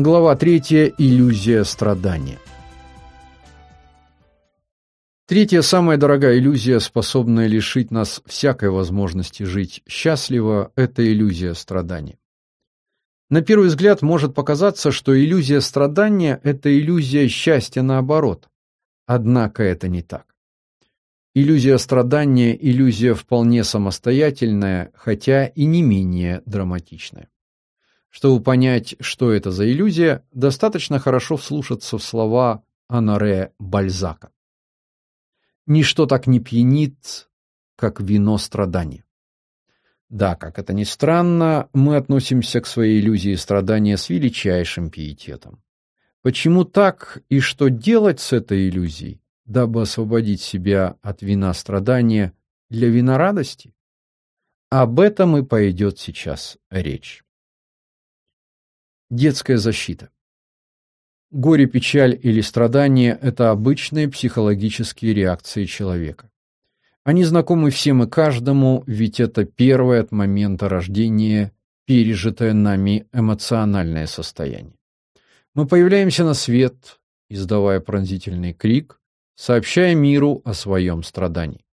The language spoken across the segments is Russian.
Глава 3. Иллюзия страдания. Третья самая дорогая иллюзия, способная лишить нас всякой возможности жить счастливо это иллюзия страдания. На первый взгляд может показаться, что иллюзия страдания это иллюзия счастья наоборот. Однако это не так. Иллюзия страдания иллюзия вполне самостоятельная, хотя и не менее драматичная. Чтобы понять, что это за иллюзия, достаточно хорошо вслушаться в слова Анаре Бальзака. Ничто так не пьянит, как вино страдания. Да, как это ни странно, мы относимся к своей иллюзии страдания с величайшим пиететом. Почему так и что делать с этой иллюзией, дабы освободить себя от вина страдания для вина радости? Об этом и пойдет сейчас речь. Детская защита. Горе, печаль или страдание это обычные психологические реакции человека. Они знакомы всем и каждому, ведь это первое от момента рождения пережитое нами эмоциональное состояние. Мы появляемся на свет, издавая пронзительный крик, сообщая миру о своем страдании.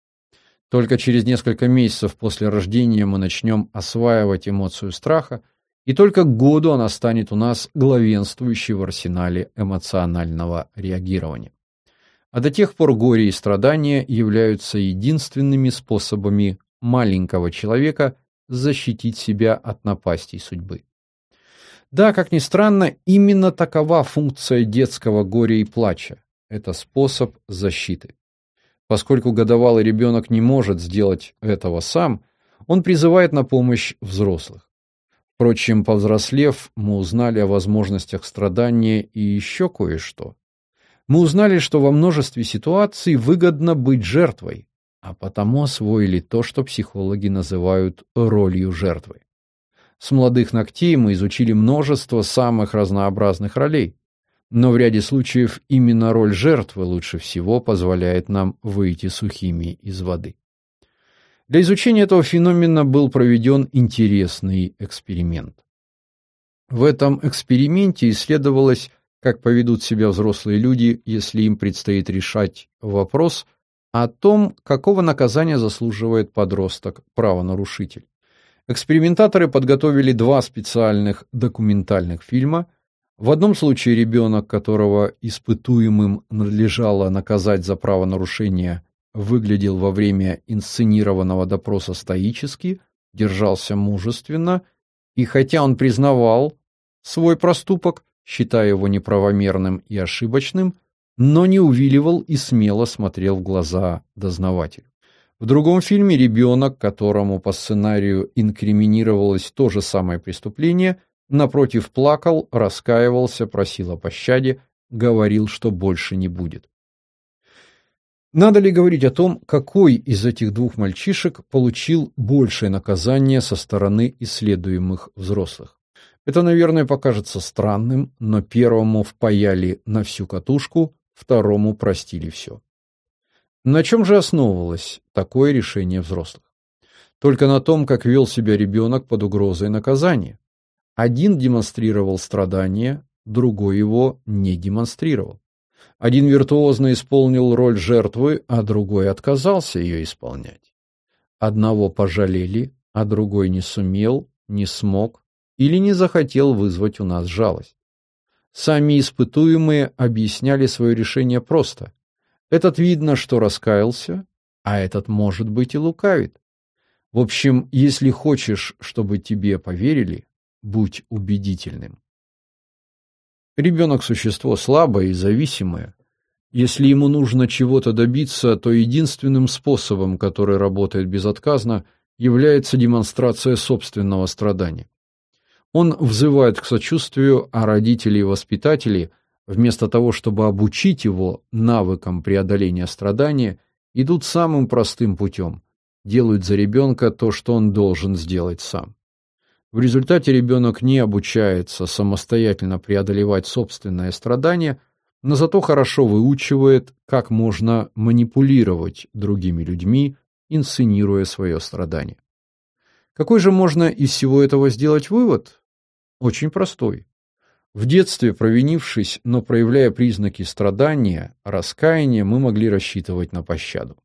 Только через несколько месяцев после рождения мы начнем осваивать эмоцию страха, и только к году она станет у нас главенствующей в арсенале эмоционального реагирования. А до тех пор горе и страдания являются единственными способами маленького человека защитить себя от напастей судьбы. Да, как ни странно, именно такова функция детского горя и плача. Это способ защиты. Поскольку годовалый ребенок не может сделать этого сам, он призывает на помощь взрослых. Впрочем, повзрослев, мы узнали о возможностях страдания и еще кое-что. Мы узнали, что во множестве ситуаций выгодно быть жертвой, а потому освоили то, что психологи называют ролью жертвы. С молодых ногтей мы изучили множество самых разнообразных ролей, но в ряде случаев именно роль жертвы лучше всего позволяет нам выйти сухими из воды. Для изучения этого феномена был проведен интересный эксперимент. В этом эксперименте исследовалось, как поведут себя взрослые люди, если им предстоит решать вопрос о том, какого наказания заслуживает подросток-правонарушитель. Экспериментаторы подготовили два специальных документальных фильма. В одном случае ребенок, которого испытуемым надлежало наказать за правонарушение, выглядел во время инсценированного допроса стоически, держался мужественно, и хотя он признавал свой проступок, считая его неправомерным и ошибочным, но не увиливал и смело смотрел в глаза дознавателю. В другом фильме ребенок, которому по сценарию инкриминировалось то же самое преступление, напротив плакал, раскаивался, просил о пощаде, говорил, что больше не будет. Надо ли говорить о том, какой из этих двух мальчишек получил большее наказание со стороны исследуемых взрослых? Это, наверное, покажется странным, но первому впаяли на всю катушку, второму простили все. На чем же основывалось такое решение взрослых? Только на том, как вел себя ребенок под угрозой наказания. Один демонстрировал страдания, другой его не демонстрировал. Один виртуозно исполнил роль жертвы, а другой отказался ее исполнять. Одного пожалели, а другой не сумел, не смог или не захотел вызвать у нас жалость. Сами испытуемые объясняли свое решение просто. Этот видно, что раскаялся, а этот, может быть, и лукавит. В общем, если хочешь, чтобы тебе поверили, будь убедительным. Ребенок – существо слабое и зависимое. Если ему нужно чего-то добиться, то единственным способом, который работает безотказно, является демонстрация собственного страдания. Он взывает к сочувствию, а родители и воспитатели, вместо того, чтобы обучить его навыкам преодоления страдания, идут самым простым путем – делают за ребенка то, что он должен сделать сам. В результате ребенок не обучается самостоятельно преодолевать собственное страдание, но зато хорошо выучивает, как можно манипулировать другими людьми, инсценируя свое страдание. Какой же можно из всего этого сделать вывод? Очень простой. В детстве, провинившись, но проявляя признаки страдания, раскаяния, мы могли рассчитывать на пощаду.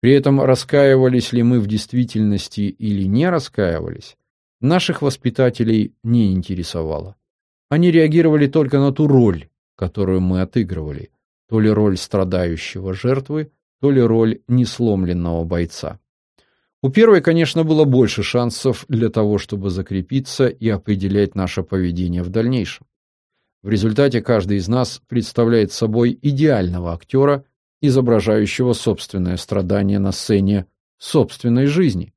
При этом раскаивались ли мы в действительности или не раскаивались, наших воспитателей не интересовало. Они реагировали только на ту роль, которую мы отыгрывали, то ли роль страдающего жертвы, то ли роль несломленного бойца. У первой, конечно, было больше шансов для того, чтобы закрепиться и определять наше поведение в дальнейшем. В результате каждый из нас представляет собой идеального актера, изображающего собственное страдание на сцене собственной жизни.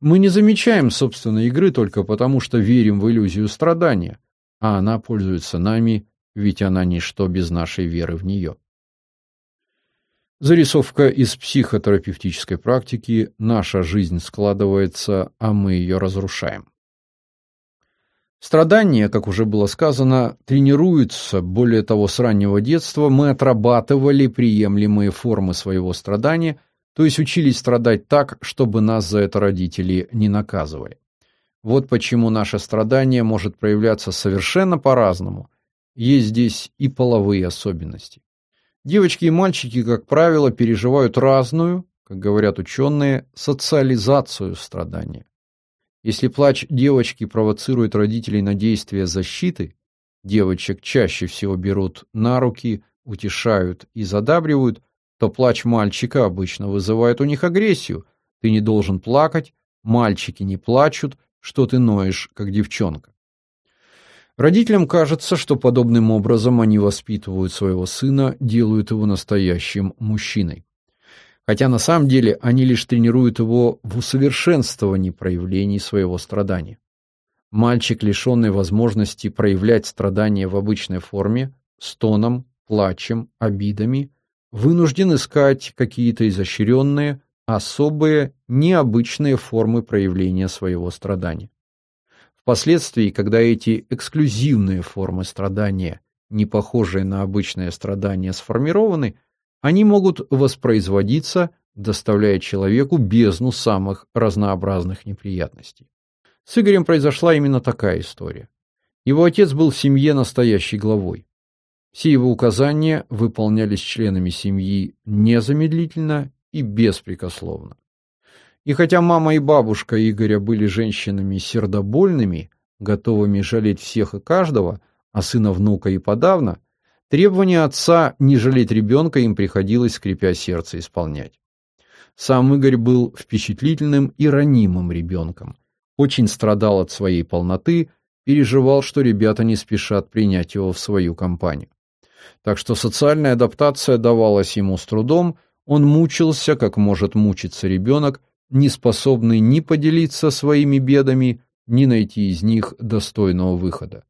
Мы не замечаем собственной игры только потому, что верим в иллюзию страдания, а она пользуется нами, ведь она ничто без нашей веры в нее. Зарисовка из психотерапевтической практики «Наша жизнь складывается, а мы ее разрушаем». Страдания, как уже было сказано, тренируются, более того, с раннего детства мы отрабатывали приемлемые формы своего страдания, то есть учились страдать так, чтобы нас за это родители не наказывали. Вот почему наше страдание может проявляться совершенно по-разному. Есть здесь и половые особенности. Девочки и мальчики, как правило, переживают разную, как говорят ученые, социализацию страдания. Если плач девочки провоцирует родителей на действия защиты, девочек чаще всего берут на руки, утешают и задабривают, то плач мальчика обычно вызывает у них агрессию. Ты не должен плакать, мальчики не плачут, что ты ноешь, как девчонка. Родителям кажется, что подобным образом они воспитывают своего сына, делают его настоящим мужчиной. Хотя на самом деле они лишь тренируют его в усовершенствовании проявлений своего страдания. Мальчик, лишенный возможности проявлять страдания в обычной форме, стоном, плачем, обидами, вынужден искать какие-то изощренные, особые, необычные формы проявления своего страдания. Впоследствии, когда эти эксклюзивные формы страдания, не похожие на обычное страдание, сформированы, они могут воспроизводиться, доставляя человеку бездну самых разнообразных неприятностей. С Игорем произошла именно такая история. Его отец был в семье настоящей главой. Все его указания выполнялись членами семьи незамедлительно и беспрекословно. И хотя мама и бабушка Игоря были женщинами сердобольными, готовыми жалеть всех и каждого, а сына внука и подавно, требования отца не жалеть ребенка им приходилось, скрипя сердце, исполнять. Сам Игорь был впечатлительным и ранимым ребенком, очень страдал от своей полноты, переживал, что ребята не спешат принять его в свою компанию. Так что социальная адаптация давалась ему с трудом, он мучился, как может мучиться ребенок, не способный ни поделиться своими бедами, ни найти из них достойного выхода.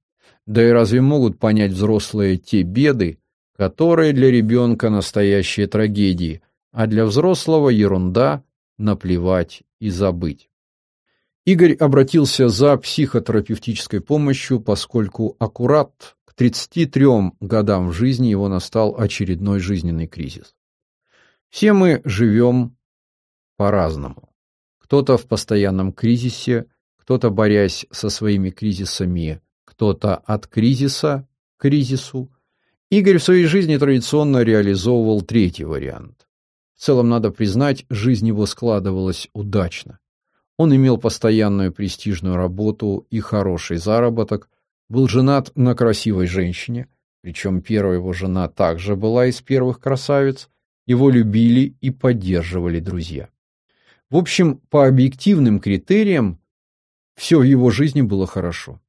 Да и разве могут понять взрослые те беды, которые для ребенка настоящие трагедии, а для взрослого ерунда, наплевать и забыть. Игорь обратился за психотерапевтической помощью, поскольку аккурат 33 годам в жизни его настал очередной жизненный кризис. Все мы живем по-разному. Кто-то в постоянном кризисе, кто-то борясь со своими кризисами, кто-то от кризиса к кризису. Игорь в своей жизни традиционно реализовывал третий вариант. В целом, надо признать, жизнь его складывалась удачно. Он имел постоянную престижную работу и хороший заработок, был женат на красивой женщине, причем первая его жена также была из первых красавиц, его любили и поддерживали друзья. В общем, по объективным критериям все в его жизни было хорошо.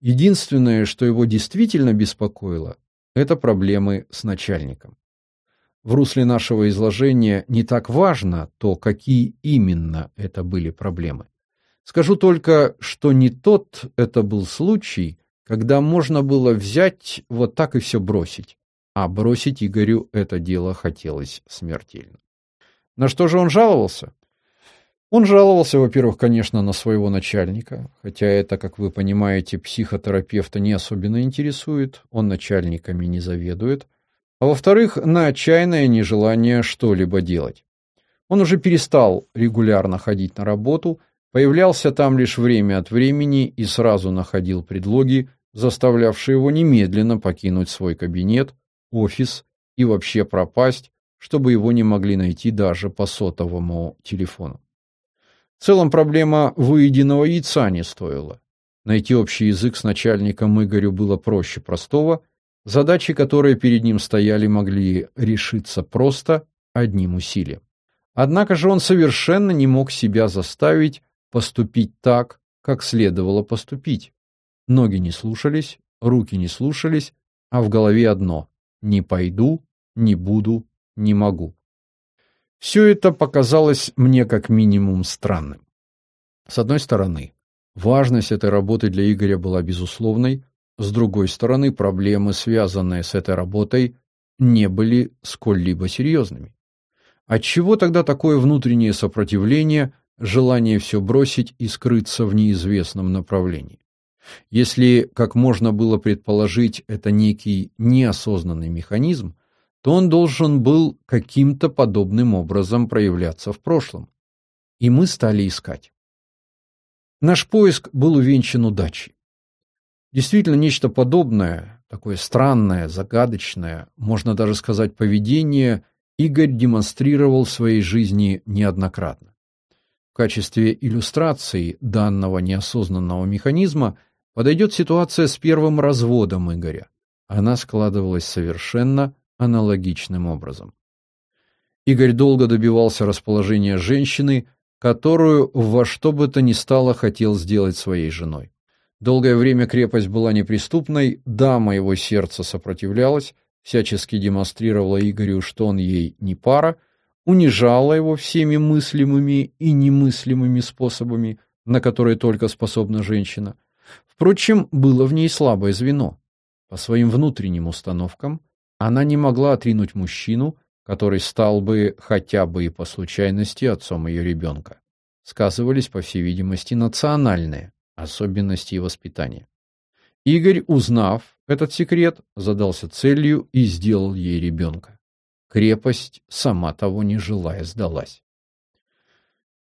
Единственное, что его действительно беспокоило, это проблемы с начальником. В русле нашего изложения не так важно то, какие именно это были проблемы. Скажу только, что не тот это был случай, когда можно было взять вот так и все бросить, а бросить Игорю это дело хотелось смертельно. На что же он жаловался? Он жаловался, во-первых, конечно, на своего начальника, хотя это, как вы понимаете, психотерапевта не особенно интересует, он начальниками не заведует, а во-вторых, на отчаянное нежелание что-либо делать. Он уже перестал регулярно ходить на работу, появлялся там лишь время от времени и сразу находил предлоги, заставлявшие его немедленно покинуть свой кабинет, офис и вообще пропасть, чтобы его не могли найти даже по сотовому телефону. В целом проблема выеденного яйца не стоила. Найти общий язык с начальником Игорю было проще простого, задачи, которые перед ним стояли, могли решиться просто одним усилием. Однако же он совершенно не мог себя заставить поступить так, как следовало поступить. Ноги не слушались, руки не слушались, а в голове одно – не пойду, не буду, не могу. Все это показалось мне как минимум странным. С одной стороны, важность этой работы для Игоря была безусловной, с другой стороны, проблемы, связанные с этой работой, не были сколь-либо серьезными. Отчего тогда такое внутреннее сопротивление, желание все бросить и скрыться в неизвестном направлении? Если, как можно было предположить, это некий неосознанный механизм, то он должен был каким-то подобным образом проявляться в прошлом. И мы стали искать. Наш поиск был увенчан удачей. Действительно, нечто подобное, такое странное, загадочное, можно даже сказать поведение, Игорь демонстрировал в своей жизни неоднократно. В качестве иллюстрации данного неосознанного механизма подойдет ситуация с первым разводом Игоря. Она складывалась совершенно аналогичным образом. Игорь долго добивался расположения женщины, которую во что бы то ни стало хотел сделать своей женой. Долгое время крепость была неприступной, дама его сердца сопротивлялась, всячески демонстрировала Игорю, что он ей не пара, унижала его всеми мыслимыми и немыслимыми способами, на которые только способна женщина. Впрочем, было в ней слабое звено. По своим внутренним установкам она не могла отринуть мужчину, который стал бы хотя бы и по случайности отцом ее ребенка. Сказывались, по всей видимости, национальные особенности воспитания. Игорь, узнав этот секрет, задался целью и сделал ей ребенка. Крепость, сама того не желая, сдалась.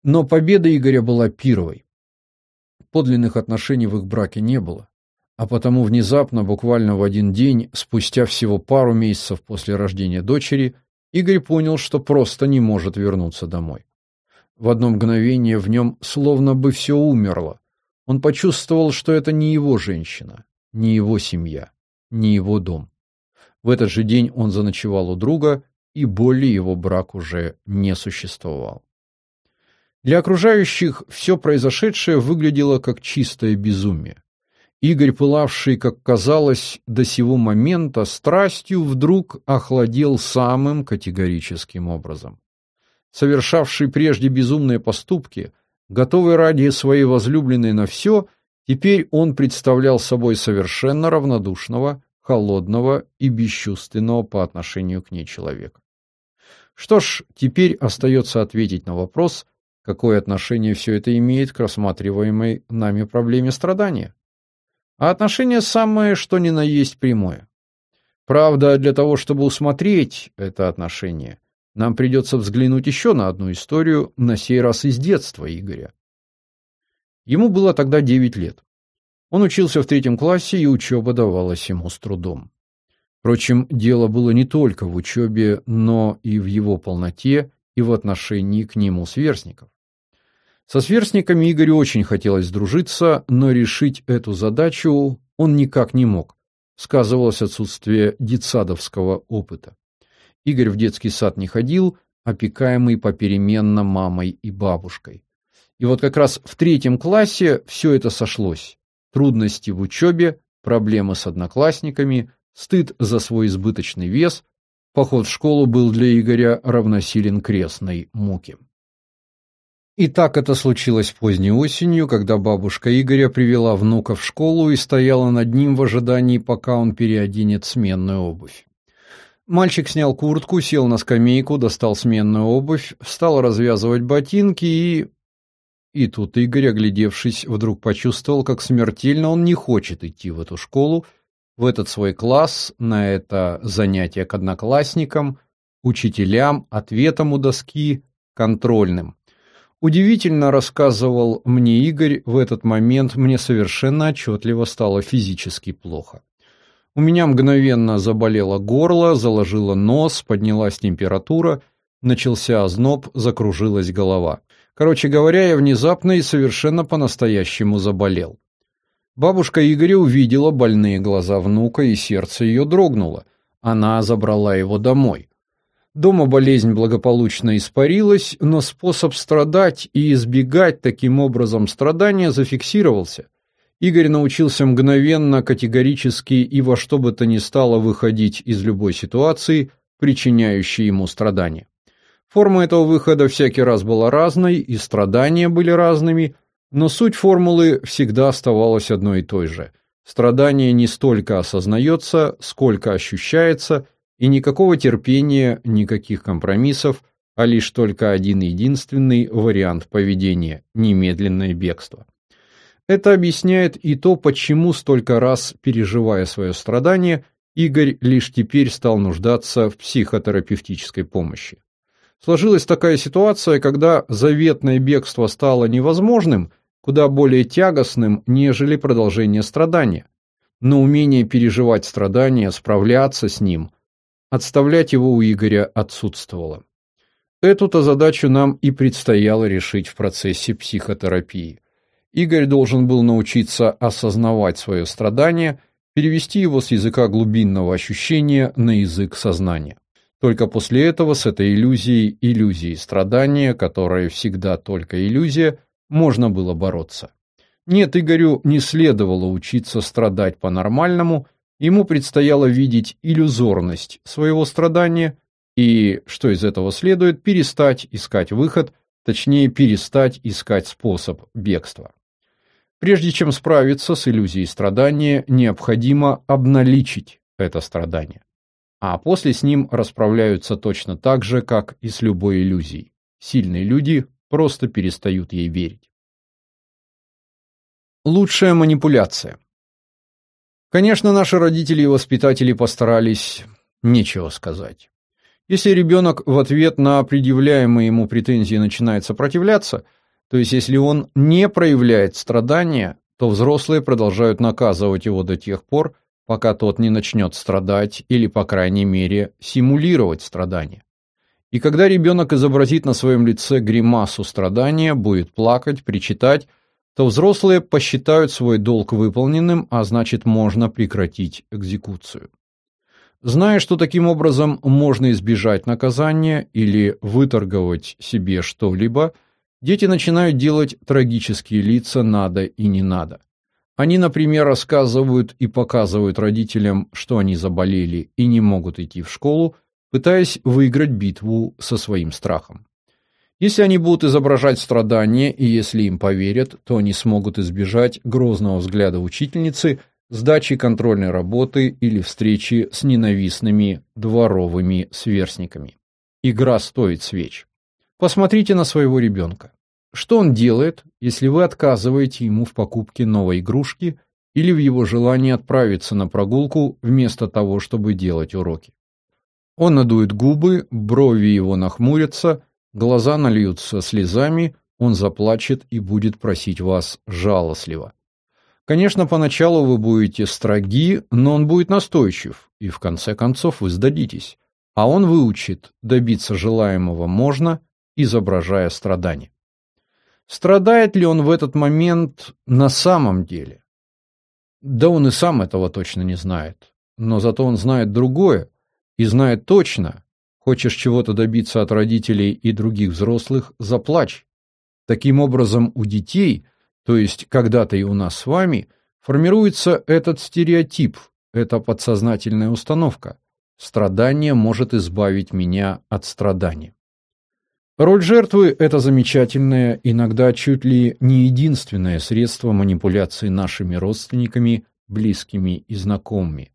Но победа Игоря была первой. Подлинных отношений в их браке не было. А потому внезапно, буквально в один день, спустя всего пару месяцев после рождения дочери, Игорь понял, что просто не может вернуться домой. В одно мгновение в нем словно бы все умерло. Он почувствовал, что это не его женщина, не его семья, не его дом. В этот же день он заночевал у друга, и более его брак уже не существовал. Для окружающих все произошедшее выглядело как чистое безумие. Игорь, пылавший, как казалось, до сего момента страстью, вдруг охладел самым категорическим образом. Совершавший прежде безумные поступки, готовый ради своей возлюбленной на все, теперь он представлял собой совершенно равнодушного, холодного и бесчувственного по отношению к ней человека. Что ж, теперь остается ответить на вопрос, какое отношение все это имеет к рассматриваемой нами проблеме страдания. А отношение самое, что ни на есть прямое. Правда, для того, чтобы усмотреть это отношение, нам придется взглянуть еще на одну историю, на сей раз из детства Игоря. Ему было тогда 9 лет. Он учился в третьем классе, и учеба давалась ему с трудом. Впрочем, дело было не только в учебе, но и в его полноте и в отношении к нему сверстников. Со сверстниками Игорю очень хотелось дружиться, но решить эту задачу он никак не мог. Сказывалось отсутствие детсадовского опыта. Игорь в детский сад не ходил, опекаемый попеременно мамой и бабушкой. И вот как раз в третьем классе все это сошлось. Трудности в учебе, проблемы с одноклассниками, стыд за свой избыточный вес. Поход в школу был для Игоря равносилен крестной муке. И так это случилось поздней осенью, когда бабушка Игоря привела внука в школу и стояла над ним в ожидании, пока он переоденет сменную обувь. Мальчик снял куртку, сел на скамейку, достал сменную обувь, стал развязывать ботинки и... И тут Игорь, оглядевшись, вдруг почувствовал, как смертельно он не хочет идти в эту школу, в этот свой класс, на это занятие к одноклассникам, учителям, ответам у доски, контрольным. Удивительно рассказывал мне Игорь, в этот момент мне совершенно отчетливо стало физически плохо. У меня мгновенно заболело горло, заложило нос, поднялась температура, начался озноб, закружилась голова. Короче говоря, я внезапно и совершенно по-настоящему заболел. Бабушка Игоря увидела больные глаза внука, и сердце ее дрогнуло. Она забрала его домой. Дома болезнь благополучно испарилась, но способ страдать и избегать таким образом страдания зафиксировался. Игорь научился мгновенно, категорически и во что бы то ни стало выходить из любой ситуации, причиняющей ему страдания. Форма этого выхода всякий раз была разной, и страдания были разными, но суть формулы всегда оставалась одной и той же. Страдание не столько осознается, сколько ощущается, и никакого терпения, никаких компромиссов, а лишь только один единственный вариант поведения – немедленное бегство. Это объясняет и то, почему столько раз, переживая свое страдание, Игорь лишь теперь стал нуждаться в психотерапевтической помощи. Сложилась такая ситуация, когда заветное бегство стало невозможным, куда более тягостным, нежели продолжение страдания. Но умение переживать страдания, справляться с ним, отставлять его у Игоря отсутствовало. Эту-то задачу нам и предстояло решить в процессе психотерапии. Игорь должен был научиться осознавать свое страдание, перевести его с языка глубинного ощущения на язык сознания. Только после этого с этой иллюзией, иллюзией страдания, которая всегда только иллюзия, можно было бороться. Нет, Игорю не следовало учиться страдать по-нормальному, ему предстояло видеть иллюзорность своего страдания и, что из этого следует, перестать искать выход, точнее перестать искать способ бегства. Прежде чем справиться с иллюзией страдания, необходимо обналичить это страдание. А после с ним расправляются точно так же, как и с любой иллюзией. Сильные люди просто перестают ей верить. Лучшая манипуляция. Конечно, наши родители и воспитатели постарались, нечего сказать. Если ребенок в ответ на предъявляемые ему претензии начинает сопротивляться, то есть если он не проявляет страдания, то взрослые продолжают наказывать его до тех пор, пока тот не начнет страдать или, по крайней мере, симулировать страдания. И когда ребенок изобразит на своем лице гримасу страдания, будет плакать, причитать, то взрослые посчитают свой долг выполненным, а значит можно прекратить экзекуцию. Зная, что таким образом можно избежать наказания или выторговать себе что-либо, дети начинают делать трагические лица «надо» и «не надо». Они, например, рассказывают и показывают родителям, что они заболели и не могут идти в школу, пытаясь выиграть битву со своим страхом. Если они будут изображать страдания, и если им поверят, то они смогут избежать грозного взгляда учительницы, сдачи контрольной работы или встречи с ненавистными дворовыми сверстниками. Игра стоит свеч. Посмотрите на своего ребенка. Что он делает, если вы отказываете ему в покупке новой игрушки или в его желании отправиться на прогулку вместо того, чтобы делать уроки? Он надует губы, брови его нахмурятся, Глаза нальются слезами, он заплачет и будет просить вас жалостливо. Конечно, поначалу вы будете строги, но он будет настойчив, и в конце концов вы сдадитесь. А он выучит, добиться желаемого можно, изображая страдание. Страдает ли он в этот момент на самом деле? Да он и сам этого точно не знает. Но зато он знает другое, и знает точно, Хочешь чего-то добиться от родителей и других взрослых – заплачь. Таким образом, у детей, то есть когда-то и у нас с вами, формируется этот стереотип, эта подсознательная установка. Страдание может избавить меня от страдания. Роль жертвы – это замечательное, иногда чуть ли не единственное средство манипуляции нашими родственниками, близкими и знакомыми.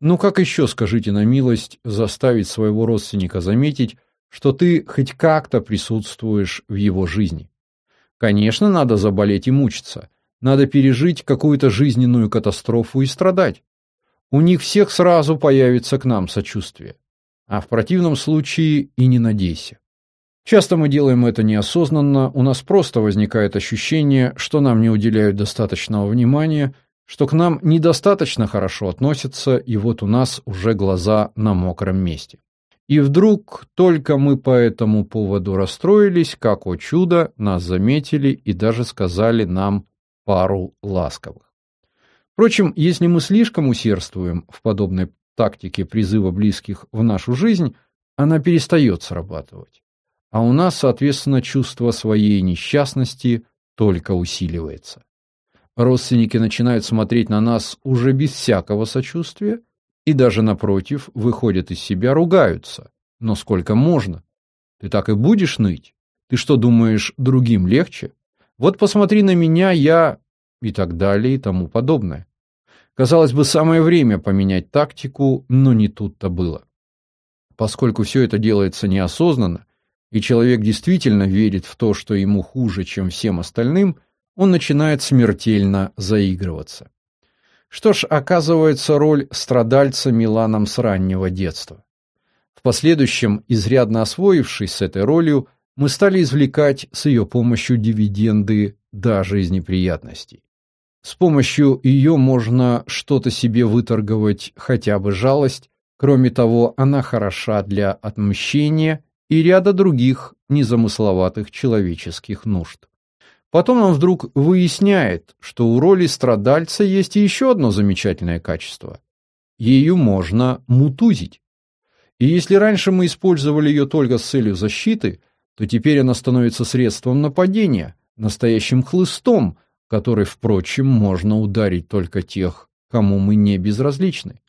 Ну как еще, скажите на милость, заставить своего родственника заметить, что ты хоть как-то присутствуешь в его жизни? Конечно, надо заболеть и мучиться. Надо пережить какую-то жизненную катастрофу и страдать. У них всех сразу появится к нам сочувствие. А в противном случае и не надейся. Часто мы делаем это неосознанно, у нас просто возникает ощущение, что нам не уделяют достаточного внимания, что к нам недостаточно хорошо относятся, и вот у нас уже глаза на мокром месте. И вдруг только мы по этому поводу расстроились, как о чудо, нас заметили и даже сказали нам пару ласковых. Впрочем, если мы слишком усердствуем в подобной тактике призыва близких в нашу жизнь, она перестает срабатывать а у нас, соответственно, чувство своей несчастности только усиливается. Родственники начинают смотреть на нас уже без всякого сочувствия и даже напротив выходят из себя, ругаются. Но сколько можно? Ты так и будешь ныть? Ты что, думаешь, другим легче? Вот посмотри на меня, я и так далее и тому подобное. Казалось бы, самое время поменять тактику, но не тут-то было. Поскольку все это делается неосознанно, и человек действительно верит в то, что ему хуже, чем всем остальным, он начинает смертельно заигрываться. Что ж, оказывается, роль страдальца Миланом с раннего детства. В последующем, изрядно освоившись с этой ролью, мы стали извлекать с ее помощью дивиденды даже из неприятностей. С помощью ее можно что-то себе выторговать, хотя бы жалость. Кроме того, она хороша для отмщения и ряда других незамысловатых человеческих нужд. Потом он вдруг выясняет, что у роли страдальца есть еще одно замечательное качество. Ею можно мутузить. И если раньше мы использовали ее только с целью защиты, то теперь она становится средством нападения, настоящим хлыстом, который, впрочем, можно ударить только тех, кому мы не безразличны.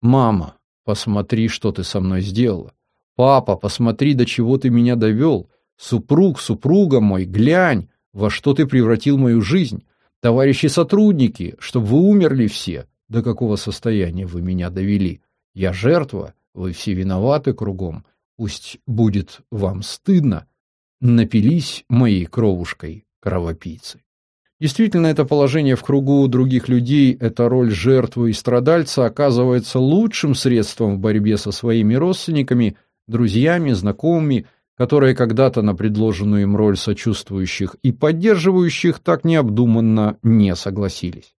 «Мама, посмотри, что ты со мной сделала. Папа, посмотри, до чего ты меня довел. Супруг, супруга мой, глянь, во что ты превратил мою жизнь. Товарищи сотрудники, чтобы вы умерли все. До какого состояния вы меня довели? Я жертва, вы все виноваты кругом. Пусть будет вам стыдно. Напились моей кровушкой кровопийцы. Действительно, это положение в кругу других людей, эта роль жертвы и страдальца оказывается лучшим средством в борьбе со своими родственниками, друзьями, знакомыми, которые когда-то на предложенную им роль сочувствующих и поддерживающих так необдуманно не согласились.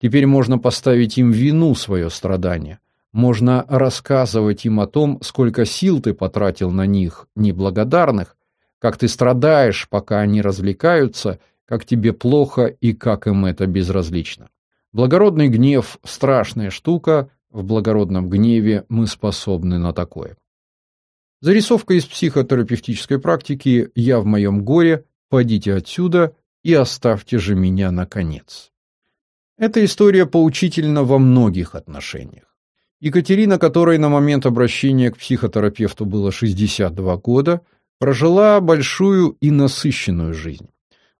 Теперь можно поставить им вину свое страдание. Можно рассказывать им о том, сколько сил ты потратил на них, неблагодарных, как ты страдаешь, пока они развлекаются, как тебе плохо и как им это безразлично. Благородный гнев – страшная штука, в благородном гневе мы способны на такое. Зарисовка из психотерапевтической практики «Я в моем горе», «Подите отсюда» и «Оставьте же меня, наконец». Эта история поучительна во многих отношениях. Екатерина, которой на момент обращения к психотерапевту было 62 года, прожила большую и насыщенную жизнь.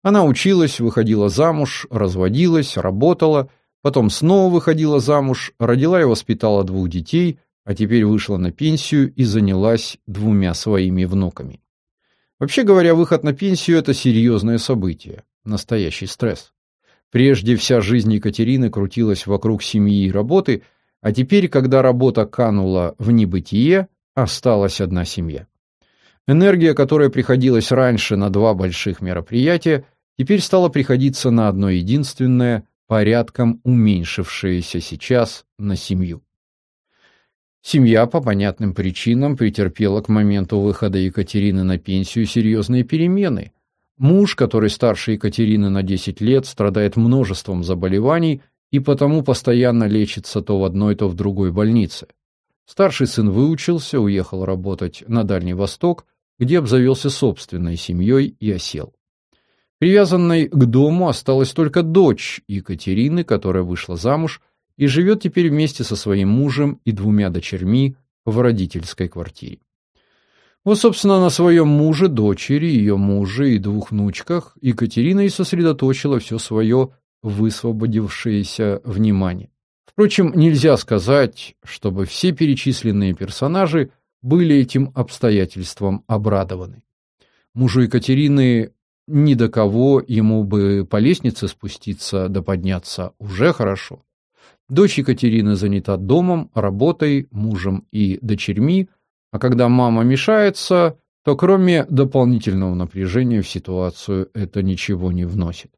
Она училась, выходила замуж, разводилась, работала, потом снова выходила замуж, родила и воспитала двух детей – а теперь вышла на пенсию и занялась двумя своими внуками. Вообще говоря, выход на пенсию – это серьезное событие, настоящий стресс. Прежде вся жизнь Екатерины крутилась вокруг семьи и работы, а теперь, когда работа канула в небытие, осталась одна семья. Энергия, которая приходилась раньше на два больших мероприятия, теперь стала приходиться на одно единственное, порядком уменьшившееся сейчас на семью. Семья по понятным причинам претерпела к моменту выхода Екатерины на пенсию серьезные перемены. Муж, который старше Екатерины на 10 лет, страдает множеством заболеваний и потому постоянно лечится то в одной, то в другой больнице. Старший сын выучился, уехал работать на Дальний Восток, где обзавелся собственной семьей и осел. Привязанной к дому осталась только дочь Екатерины, которая вышла замуж и живет теперь вместе со своим мужем и двумя дочерьми в родительской квартире. Вот, собственно, на своем муже, дочери, ее муже и двух внучках Екатерина и сосредоточила все свое высвободившееся внимание. Впрочем, нельзя сказать, чтобы все перечисленные персонажи были этим обстоятельством обрадованы. Мужу Екатерины ни до кого ему бы по лестнице спуститься да подняться уже хорошо. Дочь Екатерины занята домом, работой, мужем и дочерьми, а когда мама мешается, то кроме дополнительного напряжения в ситуацию это ничего не вносит.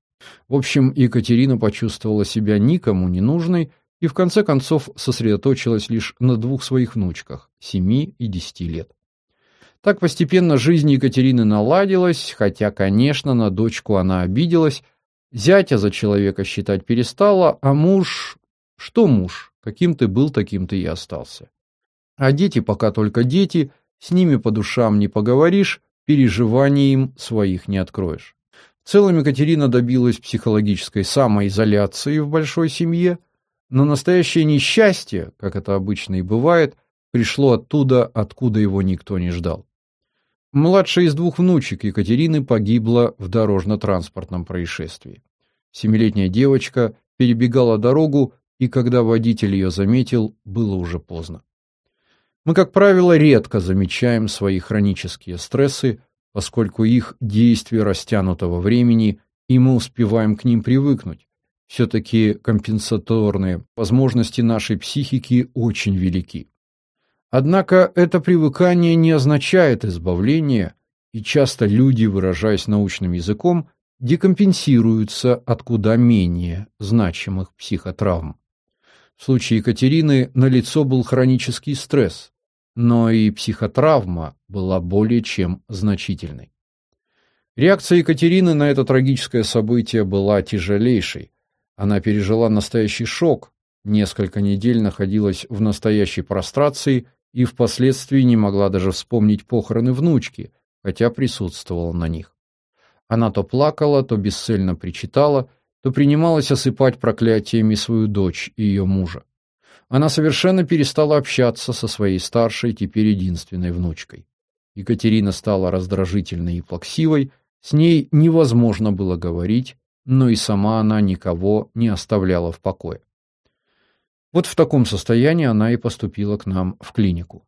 В общем, Екатерина почувствовала себя никому не нужной и в конце концов сосредоточилась лишь на двух своих внучках – семи и десяти лет. Так постепенно жизнь Екатерины наладилась, хотя, конечно, на дочку она обиделась, зятя за человека считать перестала, а муж... Что муж? Каким ты был, таким ты и остался. А дети пока только дети, с ними по душам не поговоришь, переживаний им своих не откроешь. В целом Екатерина добилась психологической самоизоляции в большой семье, но настоящее несчастье, как это обычно и бывает, пришло оттуда, откуда его никто не ждал. Младшая из двух внучек Екатерины погибла в дорожно-транспортном происшествии. Семилетняя девочка перебегала дорогу, и когда водитель ее заметил, было уже поздно. Мы, как правило, редко замечаем свои хронические стрессы, поскольку их действие растянуто во времени, и мы успеваем к ним привыкнуть. Все-таки компенсаторные возможности нашей психики очень велики. Однако это привыкание не означает избавление, и часто люди, выражаясь научным языком, декомпенсируются от куда менее значимых психотравм. В случае Екатерины налицо был хронический стресс, но и психотравма была более чем значительной. Реакция Екатерины на это трагическое событие была тяжелейшей. Она пережила настоящий шок, несколько недель находилась в настоящей прострации и впоследствии не могла даже вспомнить похороны внучки, хотя присутствовала на них. Она то плакала, то бесцельно причитала, то принималась осыпать проклятиями свою дочь и ее мужа. Она совершенно перестала общаться со своей старшей, теперь единственной внучкой. Екатерина стала раздражительной и плаксивой, с ней невозможно было говорить, но и сама она никого не оставляла в покое. Вот в таком состоянии она и поступила к нам в клинику.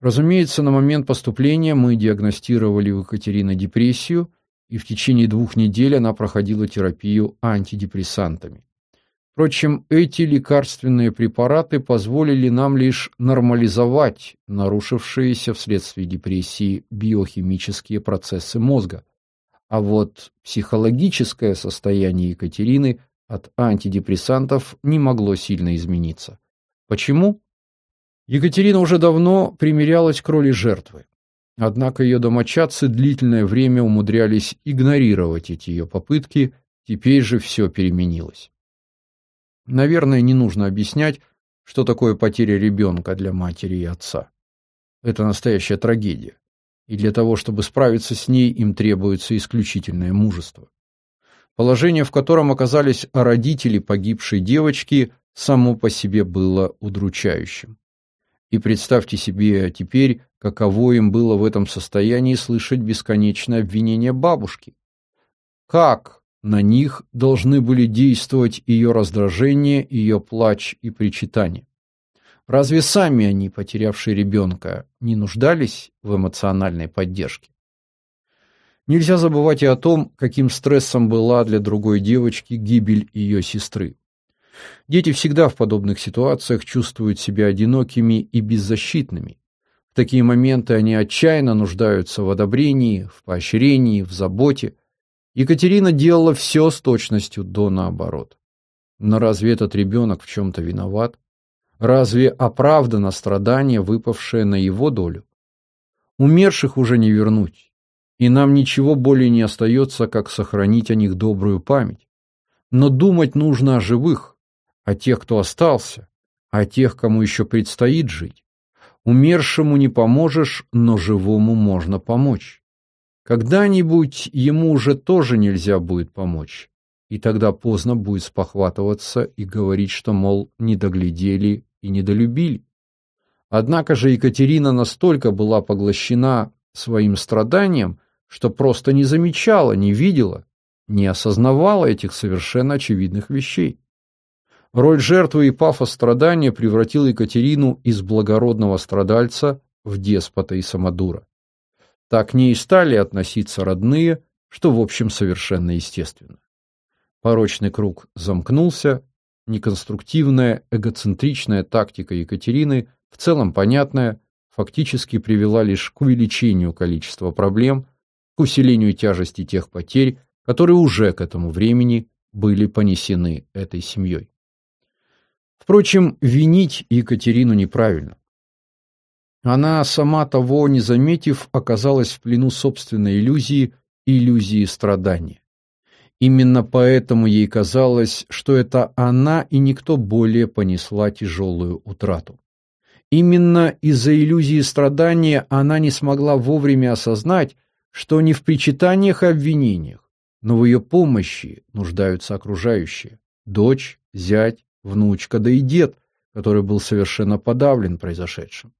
Разумеется, на момент поступления мы диагностировали у Екатерины депрессию, и в течение двух недель она проходила терапию антидепрессантами. Впрочем, эти лекарственные препараты позволили нам лишь нормализовать нарушившиеся вследствие депрессии биохимические процессы мозга. А вот психологическое состояние Екатерины от антидепрессантов не могло сильно измениться. Почему? Екатерина уже давно примирялась к роли жертвы. Однако ее домочадцы длительное время умудрялись игнорировать эти ее попытки, теперь же все переменилось. Наверное, не нужно объяснять, что такое потеря ребенка для матери и отца. Это настоящая трагедия. И для того, чтобы справиться с ней, им требуется исключительное мужество. Положение, в котором оказались родители погибшей девочки, само по себе было удручающим. И представьте себе теперь, каково им было в этом состоянии слышать бесконечное обвинение бабушки. Как на них должны были действовать ее раздражение, ее плач и причитание. Разве сами они, потерявшие ребенка, не нуждались в эмоциональной поддержке? Нельзя забывать и о том, каким стрессом была для другой девочки гибель ее сестры. Дети всегда в подобных ситуациях чувствуют себя одинокими и беззащитными. В такие моменты они отчаянно нуждаются в одобрении, в поощрении, в заботе, Екатерина делала все с точностью до наоборот. Но разве этот ребенок в чем-то виноват? Разве оправдано страдание, выпавшее на его долю? Умерших уже не вернуть, и нам ничего более не остается, как сохранить о них добрую память. Но думать нужно о живых, о тех, кто остался, о тех, кому еще предстоит жить. Умершему не поможешь, но живому можно помочь. Когда-нибудь ему уже тоже нельзя будет помочь, и тогда поздно будет спохватываться и говорить, что, мол, не доглядели и недолюбили. Однако же Екатерина настолько была поглощена своим страданием, что просто не замечала, не видела, не осознавала этих совершенно очевидных вещей. Роль жертвы и пафос страдания превратил Екатерину из благородного страдальца в деспота и самодура. Так к ней стали относиться родные, что, в общем, совершенно естественно. Порочный круг замкнулся, неконструктивная, эгоцентричная тактика Екатерины, в целом понятная, фактически привела лишь к увеличению количества проблем, к усилению тяжести тех потерь, которые уже к этому времени были понесены этой семьей. Впрочем, винить Екатерину неправильно. Она, сама того не заметив, оказалась в плену собственной иллюзии, иллюзии страдания. Именно поэтому ей казалось, что это она и никто более понесла тяжелую утрату. Именно из-за иллюзии страдания она не смогла вовремя осознать, что не в причитаниях и обвинениях, но в ее помощи нуждаются окружающие – дочь, зять, внучка, да и дед, который был совершенно подавлен произошедшим.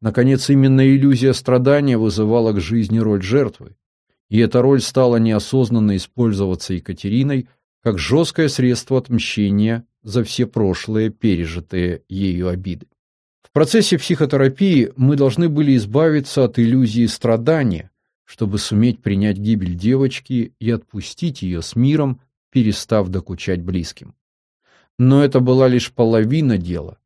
Наконец, именно иллюзия страдания вызывала к жизни роль жертвы, и эта роль стала неосознанно использоваться Екатериной как жесткое средство отмщения за все прошлые пережитые ею обиды. В процессе психотерапии мы должны были избавиться от иллюзии страдания, чтобы суметь принять гибель девочки и отпустить ее с миром, перестав докучать близким. Но это была лишь половина дела.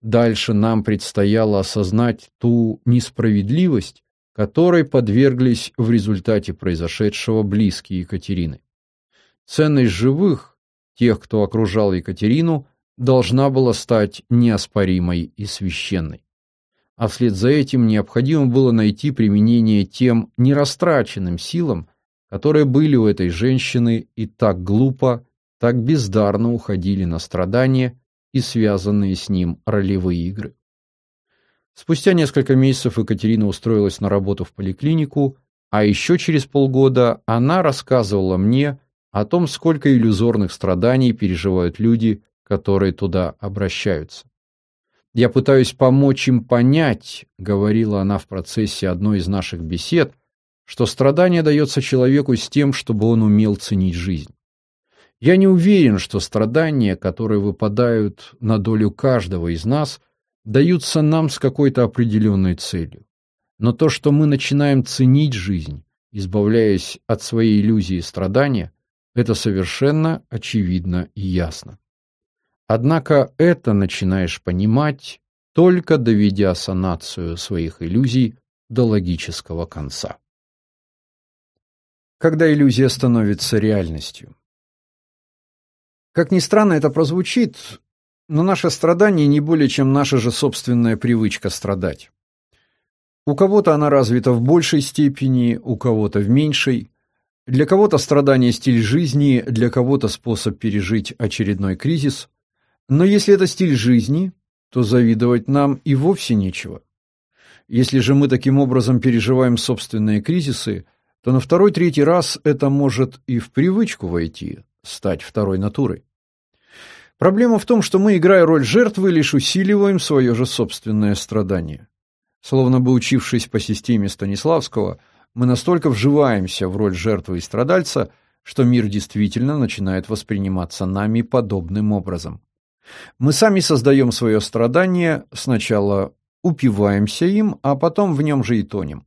Дальше нам предстояло осознать ту несправедливость, которой подверглись в результате произошедшего близкие Екатерины. Ценность живых, тех, кто окружал Екатерину, должна была стать неоспоримой и священной. А вслед за этим необходимо было найти применение тем нерастраченным силам, которые были у этой женщины и так глупо, так бездарно уходили на страдания и связанные с ним ролевые игры. Спустя несколько месяцев Екатерина устроилась на работу в поликлинику, а еще через полгода она рассказывала мне о том, сколько иллюзорных страданий переживают люди, которые туда обращаются. «Я пытаюсь помочь им понять», — говорила она в процессе одной из наших бесед, что страдание дается человеку с тем, чтобы он умел ценить жизнь. Я не уверен, что страдания, которые выпадают на долю каждого из нас — даются нам с какой-то определенной целью. Но то, что мы начинаем ценить жизнь, избавляясь от своей иллюзии страдания, это совершенно очевидно и ясно. Однако это начинаешь понимать, только доведя санацию своих иллюзий до логического конца. Когда иллюзия становится реальностью. Как ни странно это прозвучит, но наше страдание не более чем наша же собственная привычка страдать. У кого-то она развита в большей степени, у кого-то в меньшей. Для кого-то страдание – стиль жизни, для кого-то способ пережить очередной кризис. Но если это стиль жизни, то завидовать нам и вовсе нечего. Если же мы таким образом переживаем собственные кризисы, то на второй-третий раз это может и в привычку войти, стать второй натурой. Проблема в том, что мы, играя роль жертвы, лишь усиливаем свое же собственное страдание. Словно бы учившись по системе Станиславского, мы настолько вживаемся в роль жертвы и страдальца, что мир действительно начинает восприниматься нами подобным образом. Мы сами создаем свое страдание, сначала упиваемся им, а потом в нем же и тонем.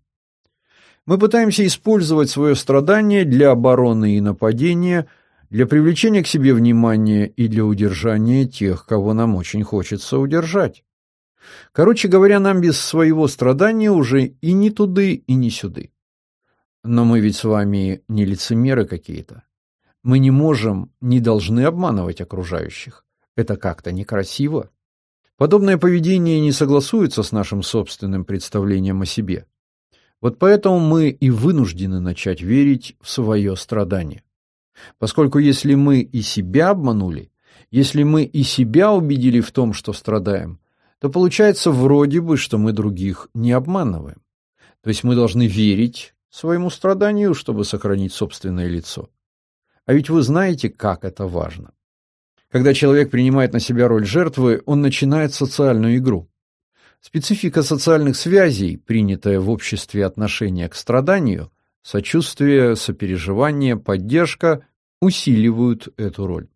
Мы пытаемся использовать свое страдание для обороны и нападения – для привлечения к себе внимания и для удержания тех, кого нам очень хочется удержать. Короче говоря, нам без своего страдания уже и не туды, и не сюды. Но мы ведь с вами не лицемеры какие-то. Мы не можем, не должны обманывать окружающих. Это как-то некрасиво. Подобное поведение не согласуется с нашим собственным представлением о себе. Вот поэтому мы и вынуждены начать верить в свое страдание. Поскольку если мы и себя обманули, если мы и себя убедили в том, что страдаем, то получается вроде бы, что мы других не обманываем. То есть мы должны верить своему страданию, чтобы сохранить собственное лицо. А ведь вы знаете, как это важно. Когда человек принимает на себя роль жертвы, он начинает социальную игру. Специфика социальных связей, принятая в обществе отношение к страданию, Сочувствие, сопереживание, поддержка усиливают эту роль.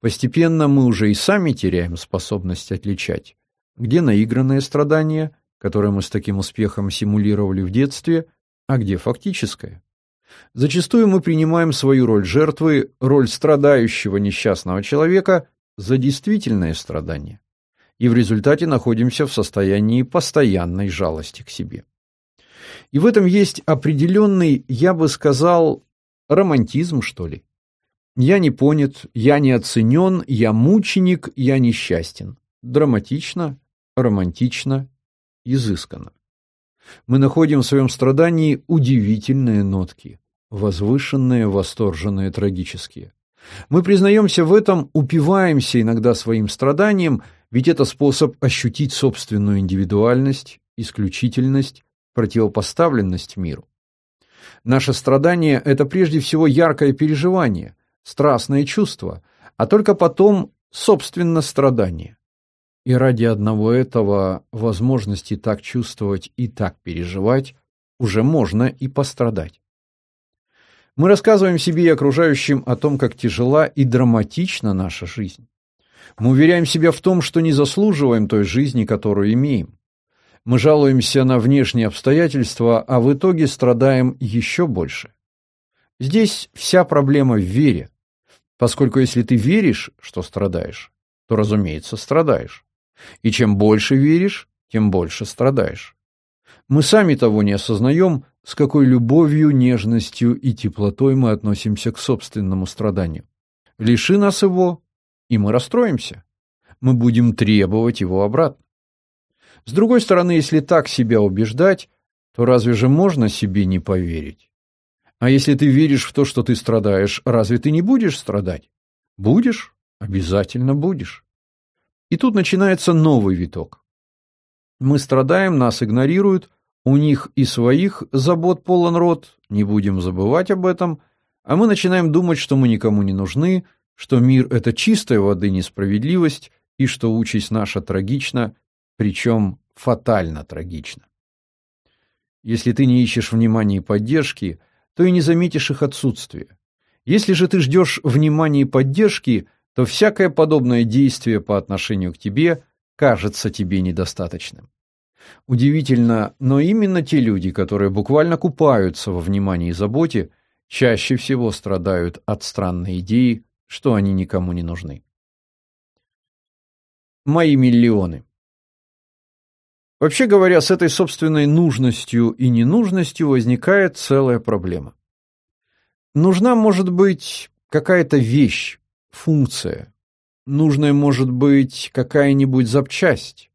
Постепенно мы уже и сами теряем способность отличать, где наигранное страдание, которое мы с таким успехом симулировали в детстве, а где фактическое. Зачастую мы принимаем свою роль жертвы, роль страдающего несчастного человека за действительное страдание. и в результате находимся в состоянии постоянной жалости к себе. И в этом есть определенный, я бы сказал, романтизм, что ли. Я не понят, я не оценен, я мученик, я несчастен. Драматично, романтично, изысканно. Мы находим в своем страдании удивительные нотки, возвышенные, восторженные, трагические. Мы признаемся в этом, упиваемся иногда своим страданием, ведь это способ ощутить собственную индивидуальность, исключительность, противопоставленность миру. Наше страдание – это прежде всего яркое переживание, страстное чувство, а только потом, собственно, страдание. И ради одного этого возможности так чувствовать и так переживать уже можно и пострадать. Мы рассказываем себе и окружающим о том, как тяжела и драматична наша жизнь. Мы уверяем себя в том, что не заслуживаем той жизни, которую имеем. Мы жалуемся на внешние обстоятельства, а в итоге страдаем еще больше. Здесь вся проблема в вере, поскольку если ты веришь, что страдаешь, то, разумеется, страдаешь. И чем больше веришь, тем больше страдаешь. Мы сами того не осознаем, с какой любовью, нежностью и теплотой мы относимся к собственному страданию. Лиши нас его, и мы расстроимся. Мы будем требовать его обратно. С другой стороны, если так себя убеждать, то разве же можно себе не поверить? А если ты веришь в то, что ты страдаешь, разве ты не будешь страдать? Будешь? Обязательно будешь. И тут начинается новый виток. Мы страдаем, нас игнорируют, у них и своих забот полон рот, не будем забывать об этом, а мы начинаем думать, что мы никому не нужны, что мир – это чистая воды несправедливость и что участь наша трагична, причем фатально трагична. Если ты не ищешь внимания и поддержки, то и не заметишь их отсутствие. Если же ты ждешь внимания и поддержки – то всякое подобное действие по отношению к тебе кажется тебе недостаточным. Удивительно, но именно те люди, которые буквально купаются во внимании и заботе, чаще всего страдают от странной идеи, что они никому не нужны. Мои миллионы. Вообще говоря, с этой собственной нужностью и ненужностью возникает целая проблема. Нужна может быть какая-то вещь, функция. Нужная может быть какая-нибудь запчасть.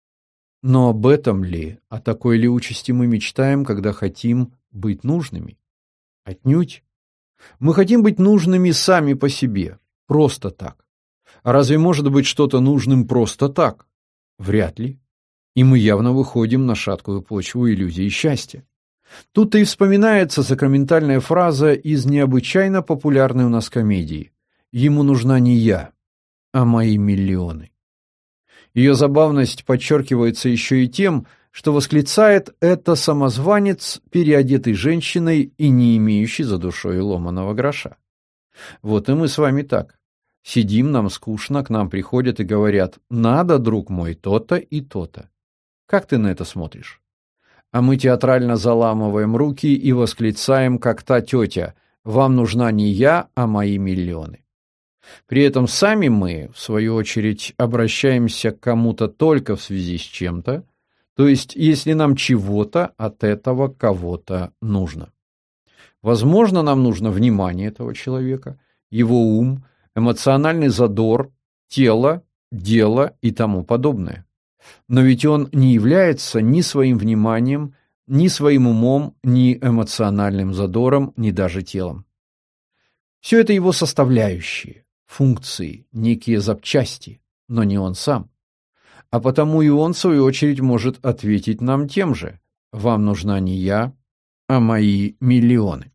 Но об этом ли, о такой ли участи мы мечтаем, когда хотим быть нужными? Отнюдь. Мы хотим быть нужными сами по себе, просто так. А разве может быть что-то нужным просто так? Вряд ли. И мы явно выходим на шаткую почву иллюзии счастья. Тут-то и вспоминается сакраментальная фраза из необычайно популярной у нас комедии. Ему нужна не я, а мои миллионы. Ее забавность подчеркивается еще и тем, что восклицает это самозванец, переодетый женщиной и не имеющий за душой ломаного гроша. Вот и мы с вами так. Сидим, нам скучно, к нам приходят и говорят «надо, друг мой, то-то и то-то». Как ты на это смотришь? А мы театрально заламываем руки и восклицаем, как та тетя «вам нужна не я, а мои миллионы». При этом сами мы, в свою очередь, обращаемся к кому-то только в связи с чем-то, то есть если нам чего-то от этого кого-то нужно. Возможно, нам нужно внимание этого человека, его ум, эмоциональный задор, тело, дело и тому подобное. Но ведь он не является ни своим вниманием, ни своим умом, ни эмоциональным задором, ни даже телом. Все это его составляющие функции, некие запчасти, но не он сам. А потому и он, в свою очередь, может ответить нам тем же. Вам нужна не я, а мои миллионы.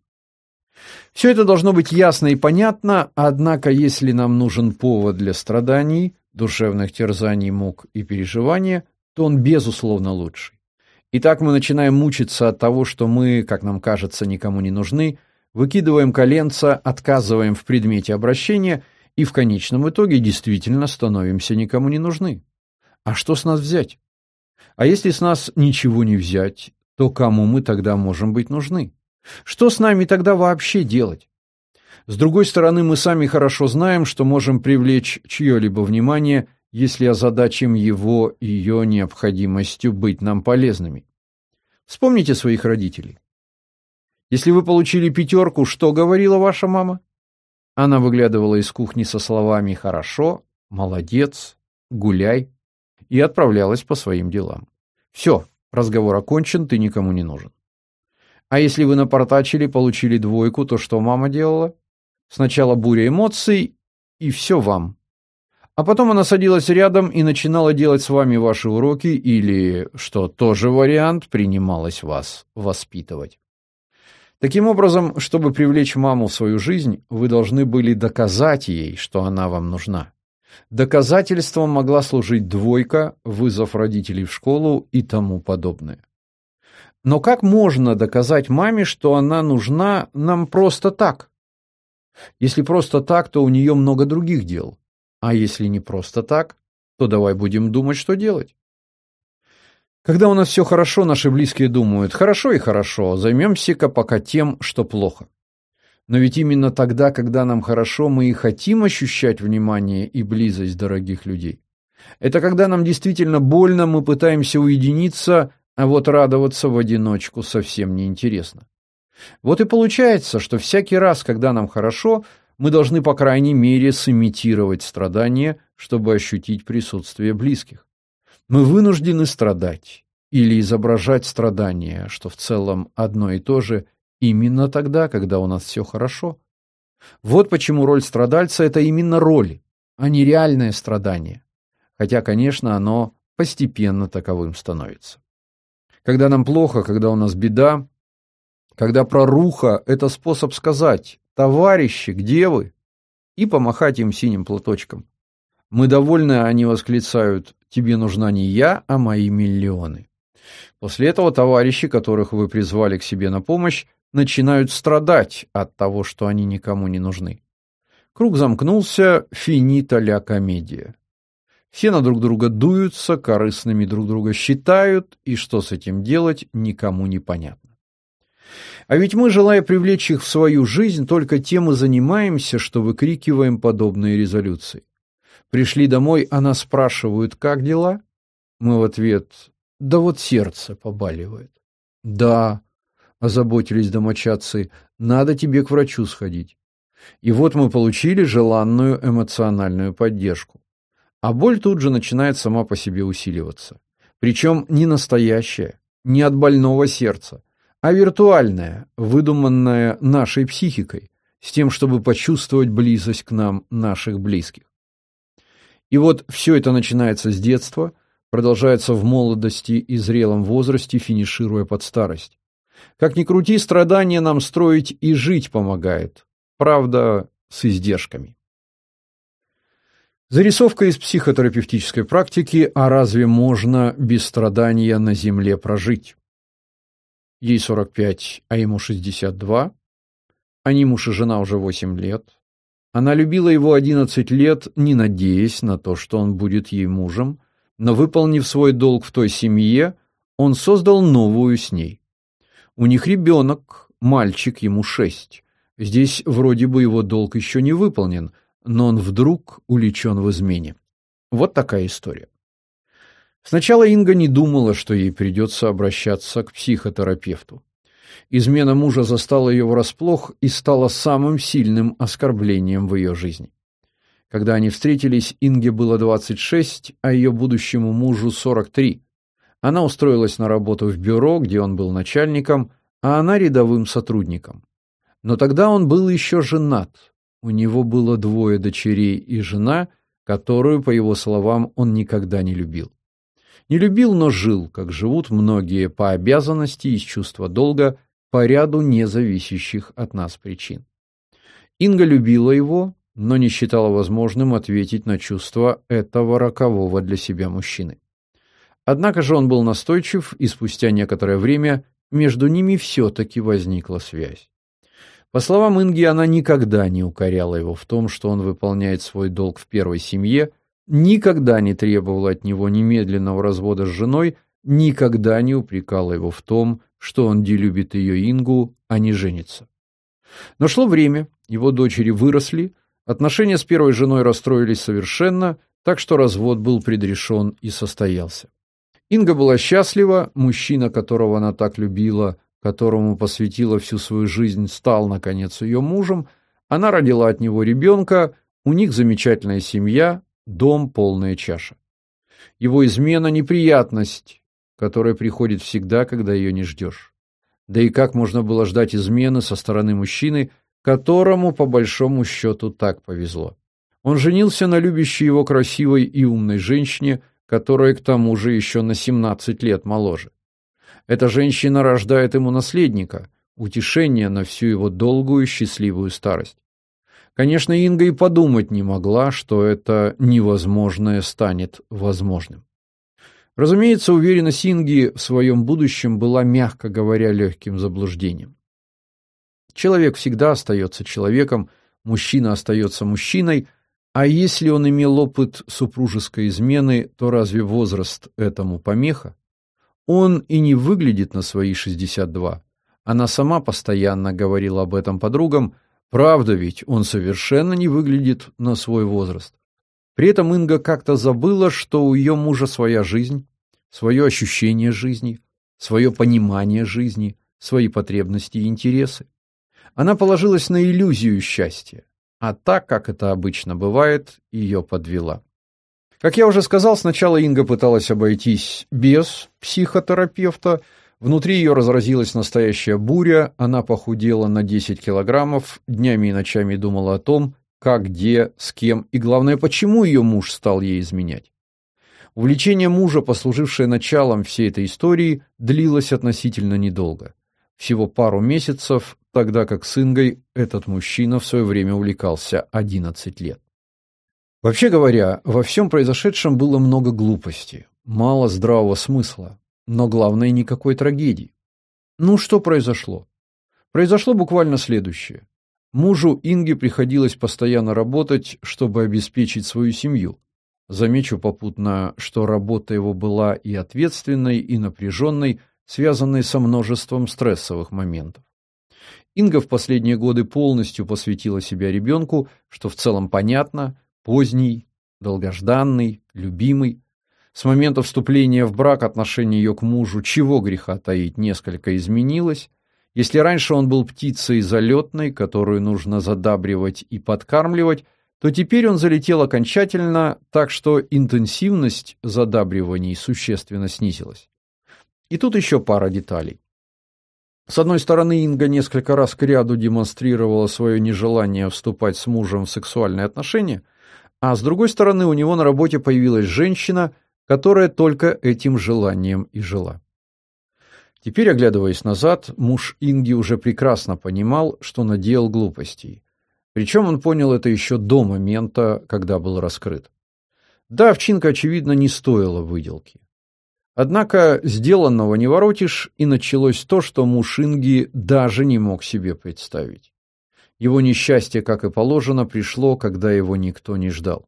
Все это должно быть ясно и понятно, однако если нам нужен повод для страданий, душевных терзаний, мук и переживания, то он безусловно лучший. Итак, мы начинаем мучиться от того, что мы, как нам кажется, никому не нужны, выкидываем коленца, отказываем в предмете обращения – и в конечном итоге действительно становимся никому не нужны. А что с нас взять? А если с нас ничего не взять, то кому мы тогда можем быть нужны? Что с нами тогда вообще делать? С другой стороны, мы сами хорошо знаем, что можем привлечь чье-либо внимание, если озадачим его ее необходимостью быть нам полезными. Вспомните своих родителей. Если вы получили пятерку, что говорила ваша мама? Она выглядывала из кухни со словами «хорошо», «молодец», «гуляй» и отправлялась по своим делам. Все, разговор окончен, ты никому не нужен. А если вы напортачили, получили двойку, то что мама делала? Сначала буря эмоций, и все вам. А потом она садилась рядом и начинала делать с вами ваши уроки или, что тоже вариант, принималась вас воспитывать. Таким образом, чтобы привлечь маму в свою жизнь, вы должны были доказать ей, что она вам нужна. Доказательством могла служить двойка, вызов родителей в школу и тому подобное. Но как можно доказать маме, что она нужна нам просто так? Если просто так, то у нее много других дел. А если не просто так, то давай будем думать, что делать. Когда у нас все хорошо, наши близкие думают, хорошо и хорошо, займемся-ка пока тем, что плохо. Но ведь именно тогда, когда нам хорошо, мы и хотим ощущать внимание и близость дорогих людей. Это когда нам действительно больно, мы пытаемся уединиться, а вот радоваться в одиночку совсем неинтересно. Вот и получается, что всякий раз, когда нам хорошо, мы должны, по крайней мере, сымитировать страдания, чтобы ощутить присутствие близких. Мы вынуждены страдать или изображать страдания, что в целом одно и то же, именно тогда, когда у нас все хорошо. Вот почему роль страдальца – это именно роль, а не реальное страдание. Хотя, конечно, оно постепенно таковым становится. Когда нам плохо, когда у нас беда, когда проруха – это способ сказать «Товарищи, где вы?» и помахать им синим платочком. Мы довольны, они восклицают «Тебе нужна не я, а мои миллионы». После этого товарищи, которых вы призвали к себе на помощь, начинают страдать от того, что они никому не нужны. Круг замкнулся, финита ля комедия. Все на друг друга дуются, корыстными друг друга считают, и что с этим делать, никому не понятно. А ведь мы, желая привлечь их в свою жизнь, только тем и занимаемся, что выкрикиваем подобные резолюции. Пришли домой, она спрашивают, как дела? Мы в ответ, да вот сердце побаливает. Да, озаботились домочадцы, надо тебе к врачу сходить. И вот мы получили желанную эмоциональную поддержку. А боль тут же начинает сама по себе усиливаться. Причем не настоящая, не от больного сердца, а виртуальная, выдуманная нашей психикой, с тем, чтобы почувствовать близость к нам наших близких. И вот все это начинается с детства, продолжается в молодости и зрелом возрасте, финишируя под старость. Как ни крути, страдания нам строить и жить помогает. Правда, с издержками. Зарисовка из психотерапевтической практики «А разве можно без страдания на земле прожить?» Ей 45, а ему 62. Они муж и жена уже 8 лет. Она любила его 11 лет, не надеясь на то, что он будет ей мужем, но, выполнив свой долг в той семье, он создал новую с ней. У них ребенок, мальчик, ему 6. Здесь вроде бы его долг еще не выполнен, но он вдруг уличен в измене. Вот такая история. Сначала Инга не думала, что ей придется обращаться к психотерапевту. Измена мужа застала ее врасплох и стала самым сильным оскорблением в ее жизни. Когда они встретились, Инге было 26, а ее будущему мужу 43. Она устроилась на работу в бюро, где он был начальником, а она рядовым сотрудником. Но тогда он был еще женат. У него было двое дочерей и жена, которую, по его словам, он никогда не любил. Не любил, но жил, как живут многие по обязанности из чувства долга, по ряду независящих от нас причин. Инга любила его, но не считала возможным ответить на чувства этого рокового для себя мужчины. Однако же он был настойчив, и спустя некоторое время между ними все-таки возникла связь. По словам Инги, она никогда не укоряла его в том, что он выполняет свой долг в первой семье, никогда не требовала от него немедленного развода с женой, никогда не упрекала его в том, что он делюбит ее Ингу, а не женится. Но шло время, его дочери выросли, отношения с первой женой расстроились совершенно, так что развод был предрешен и состоялся. Инга была счастлива, мужчина, которого она так любила, которому посвятила всю свою жизнь, стал наконец ее мужем. Она родила от него ребенка, у них замечательная семья, дом полная чаша. Его измена неприятность, которая приходит всегда, когда ее не ждешь. Да и как можно было ждать измены со стороны мужчины, которому по большому счету так повезло? Он женился на любящей его красивой и умной женщине, которая к тому же еще на 17 лет моложе. Эта женщина рождает ему наследника, утешение на всю его долгую счастливую старость. Конечно, Инга и подумать не могла, что это невозможное станет возможным. Разумеется, уверенность Инги в своем будущем была, мягко говоря, легким заблуждением. Человек всегда остается человеком, мужчина остается мужчиной – а если он имел опыт супружеской измены, то разве возраст этому помеха? Он и не выглядит на свои 62. Она сама постоянно говорила об этом подругам, правда ведь, он совершенно не выглядит на свой возраст. При этом Инга как-то забыла, что у ее мужа своя жизнь, свое ощущение жизни, свое понимание жизни, свои потребности и интересы. Она положилась на иллюзию счастья а так, как это обычно бывает, ее подвела. Как я уже сказал, сначала Инга пыталась обойтись без психотерапевта. Внутри ее разразилась настоящая буря, она похудела на 10 килограммов, днями и ночами думала о том, как, где, с кем и, главное, почему ее муж стал ей изменять. Увлечение мужа, послужившее началом всей этой истории, длилось относительно недолго. Всего пару месяцев, тогда как с Ингой этот мужчина в свое время увлекался 11 лет. Вообще говоря, во всем произошедшем было много глупости, мало здравого смысла, но главное никакой трагедии. Ну что произошло? Произошло буквально следующее. Мужу Инге приходилось постоянно работать, чтобы обеспечить свою семью. Замечу попутно, что работа его была и ответственной, и напряженной, связанной со множеством стрессовых моментов. Инга в последние годы полностью посвятила себя ребенку, что в целом понятно, поздний, долгожданный, любимый. С момента вступления в брак отношение ее к мужу, чего греха таить, несколько изменилось. Если раньше он был птицей залетной, которую нужно задабривать и подкармливать, то теперь он залетел окончательно, так что интенсивность задабриваний существенно снизилась. И тут еще пара деталей. С одной стороны, Инга несколько раз кряду демонстрировала свое нежелание вступать с мужем в сексуальные отношения, а с другой стороны, у него на работе появилась женщина, которая только этим желанием и жила. Теперь, оглядываясь назад, муж Инги уже прекрасно понимал, что наделал глупостей. Причем он понял это еще до момента, когда был раскрыт. Да, овчинка, очевидно, не стоила выделки. Однако сделанного не воротишь, и началось то, что Мушинги даже не мог себе представить. Его несчастье, как и положено, пришло, когда его никто не ждал.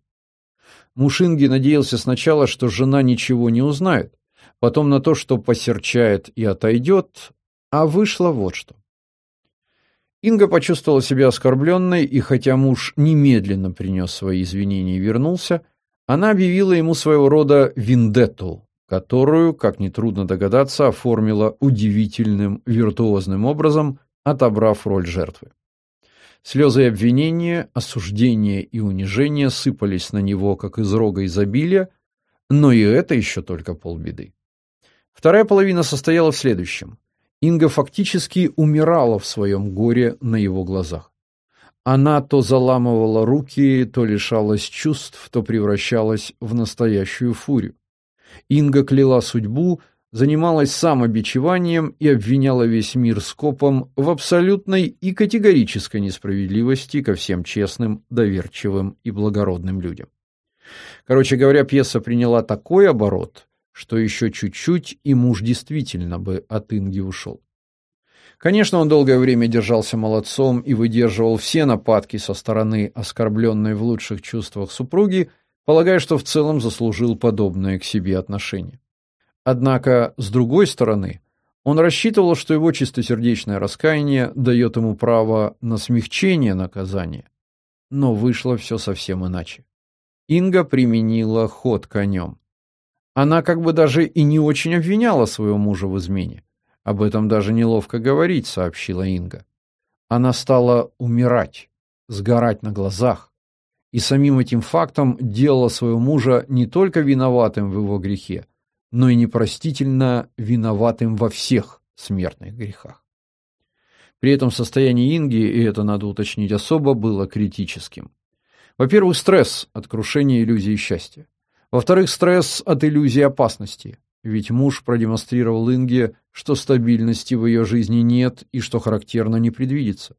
Мушинги надеялся сначала, что жена ничего не узнает, потом на то, что посерчает и отойдет, а вышло вот что. Инга почувствовала себя оскорбленной, и хотя муж немедленно принес свои извинения и вернулся, она объявила ему своего рода виндетту, которую, как нетрудно догадаться, оформила удивительным виртуозным образом, отобрав роль жертвы. Слезы обвинения, осуждения и унижения сыпались на него, как из рога изобилия, но и это еще только полбеды. Вторая половина состояла в следующем. Инга фактически умирала в своем горе на его глазах. Она то заламывала руки, то лишалась чувств, то превращалась в настоящую фурию. Инга кляла судьбу, занималась самобичеванием и обвиняла весь мир скопом в абсолютной и категорической несправедливости ко всем честным, доверчивым и благородным людям. Короче говоря, пьеса приняла такой оборот, что еще чуть-чуть, и муж действительно бы от Инги ушел. Конечно, он долгое время держался молодцом и выдерживал все нападки со стороны оскорбленной в лучших чувствах супруги, полагая, что в целом заслужил подобное к себе отношение. Однако, с другой стороны, он рассчитывал, что его чистосердечное раскаяние дает ему право на смягчение наказания. Но вышло все совсем иначе. Инга применила ход конем. Она как бы даже и не очень обвиняла своего мужа в измене. Об этом даже неловко говорить, сообщила Инга. Она стала умирать, сгорать на глазах, и самим этим фактом делала своего мужа не только виноватым в его грехе, но и непростительно виноватым во всех смертных грехах. При этом состояние Инги, и это надо уточнить особо, было критическим. Во-первых, стресс от крушения иллюзии счастья. Во-вторых, стресс от иллюзии опасности. Ведь муж продемонстрировал Инге, что стабильности в ее жизни нет и, что характерно, не предвидится.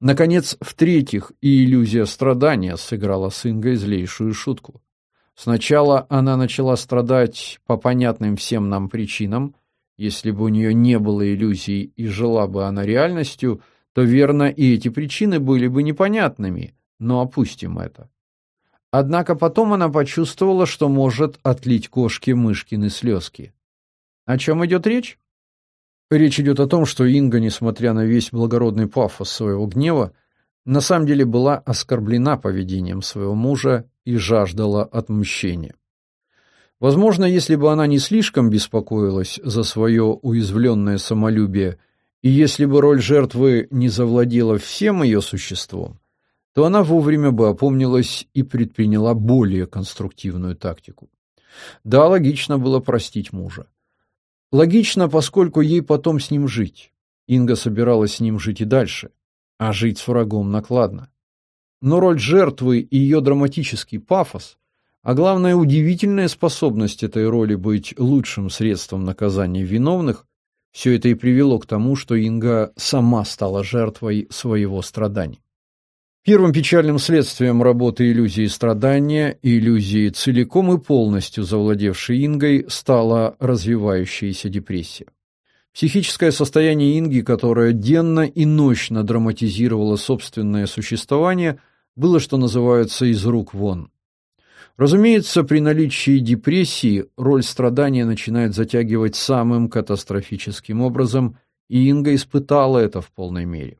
Наконец, в-третьих, и иллюзия страдания сыграла с Ингой злейшую шутку. Сначала она начала страдать по понятным всем нам причинам. Если бы у нее не было иллюзий и жила бы она реальностью, то верно и эти причины были бы непонятными, но опустим это. Однако потом она почувствовала, что может отлить кошке мышкины слезки. О чем идет речь? Речь идет о том, что Инга, несмотря на весь благородный пафос своего гнева, на самом деле была оскорблена поведением своего мужа и жаждала отмщения. Возможно, если бы она не слишком беспокоилась за свое уязвленное самолюбие, и если бы роль жертвы не завладела всем ее существом, то она вовремя бы опомнилась и предприняла более конструктивную тактику. Да, логично было простить мужа. Логично, поскольку ей потом с ним жить. Инга собиралась с ним жить и дальше, а жить с врагом накладно. Но роль жертвы и ее драматический пафос, а главное удивительная способность этой роли быть лучшим средством наказания виновных, все это и привело к тому, что Инга сама стала жертвой своего страдания. Первым печальным следствием работы иллюзии страдания, иллюзии целиком и полностью завладевшей Ингой, стала развивающаяся депрессия. Психическое состояние Инги, которое денно и ночно драматизировало собственное существование, было, что называется, из рук вон. Разумеется, при наличии депрессии роль страдания начинает затягивать самым катастрофическим образом, и Инга испытала это в полной мере.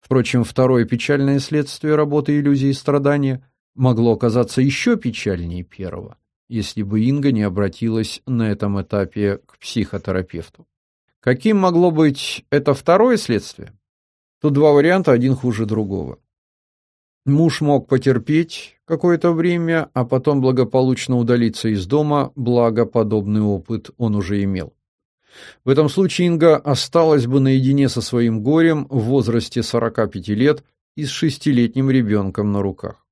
Впрочем, второе печальное следствие работы иллюзии страдания могло оказаться еще печальнее первого, если бы Инга не обратилась на этом этапе к психотерапевту. Каким могло быть это второе следствие? Тут два варианта, один хуже другого. Муж мог потерпеть какое-то время, а потом благополучно удалиться из дома, благо подобный опыт он уже имел. В этом случае Инга осталась бы наедине со своим горем в возрасте 45 лет и с шестилетним ребенком на руках.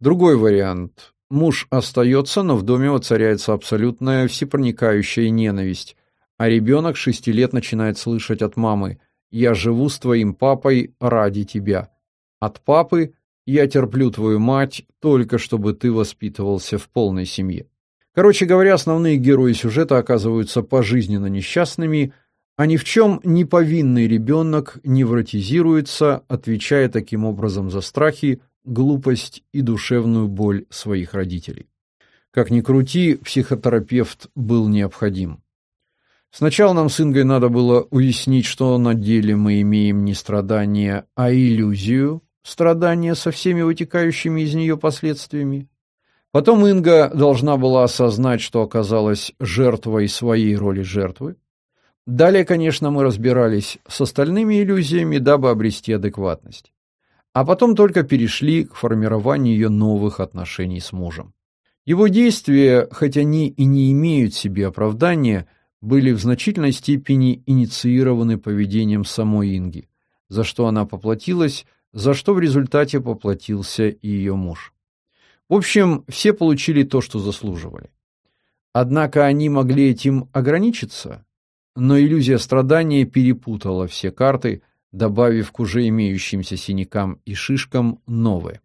Другой вариант. Муж остается, но в доме воцаряется абсолютная всепроникающая ненависть, а ребенок шести лет начинает слышать от мамы «Я живу с твоим папой ради тебя». От папы «Я терплю твою мать, только чтобы ты воспитывался в полной семье». Короче говоря, основные герои сюжета оказываются пожизненно несчастными, а ни в чем не повинный ребенок невротизируется, отвечая таким образом за страхи, глупость и душевную боль своих родителей. Как ни крути, психотерапевт был необходим. Сначала нам с Ингой надо было уяснить, что на деле мы имеем не страдание, а иллюзию страдания со всеми вытекающими из нее последствиями. Потом Инга должна была осознать, что оказалась жертвой своей роли жертвы. Далее, конечно, мы разбирались с остальными иллюзиями, дабы обрести адекватность. А потом только перешли к формированию ее новых отношений с мужем. Его действия, хоть они и не имеют себе оправдания, были в значительной степени инициированы поведением самой Инги, за что она поплатилась, за что в результате поплатился и ее муж. В общем, все получили то, что заслуживали. Однако они могли этим ограничиться, но иллюзия страдания перепутала все карты, добавив к уже имеющимся синякам и шишкам новые.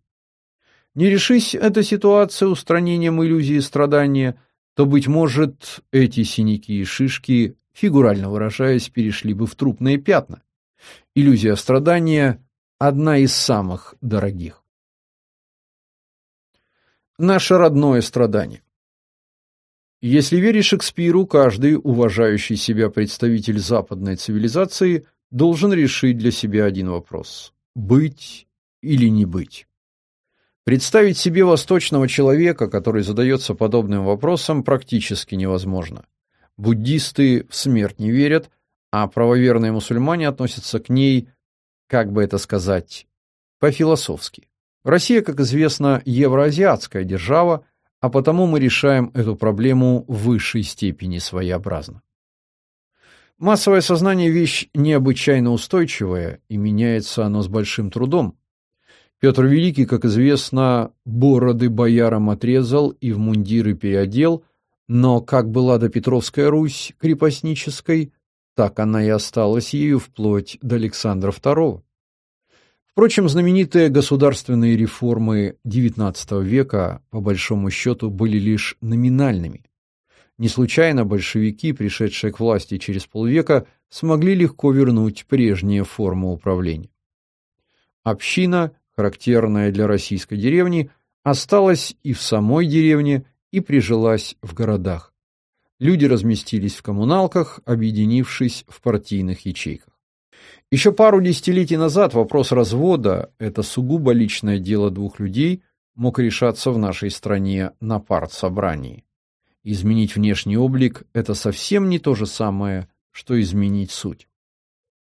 Не решись эта ситуация устранением иллюзии страдания, то, быть может, эти синяки и шишки, фигурально выражаясь, перешли бы в трупные пятна. Иллюзия страдания – одна из самых дорогих наше родное страдание. Если верить Шекспиру, каждый уважающий себя представитель западной цивилизации должен решить для себя один вопрос: быть или не быть. Представить себе восточного человека, который задается подобным вопросом, практически невозможно. Буддисты в смерть не верят, а правоверные мусульмане относятся к ней, как бы это сказать, по-философски. Россия, как известно, евроазиатская держава, а потому мы решаем эту проблему в высшей степени своеобразно. Массовое сознание – вещь необычайно устойчивая, и меняется оно с большим трудом. Петр Великий, как известно, бороды боярам отрезал и в мундиры переодел, но как была до Петровская Русь крепостнической, так она и осталась ею вплоть до Александра II. Впрочем, знаменитые государственные реформы XIX века, по большому счету, были лишь номинальными. Не случайно большевики, пришедшие к власти через полвека, смогли легко вернуть прежние формы управления. Община, характерная для российской деревни, осталась и в самой деревне, и прижилась в городах. Люди разместились в коммуналках, объединившись в партийных ячейках. Еще пару десятилетий назад вопрос развода – это сугубо личное дело двух людей – мог решаться в нашей стране на партсобрании. Изменить внешний облик – это совсем не то же самое, что изменить суть.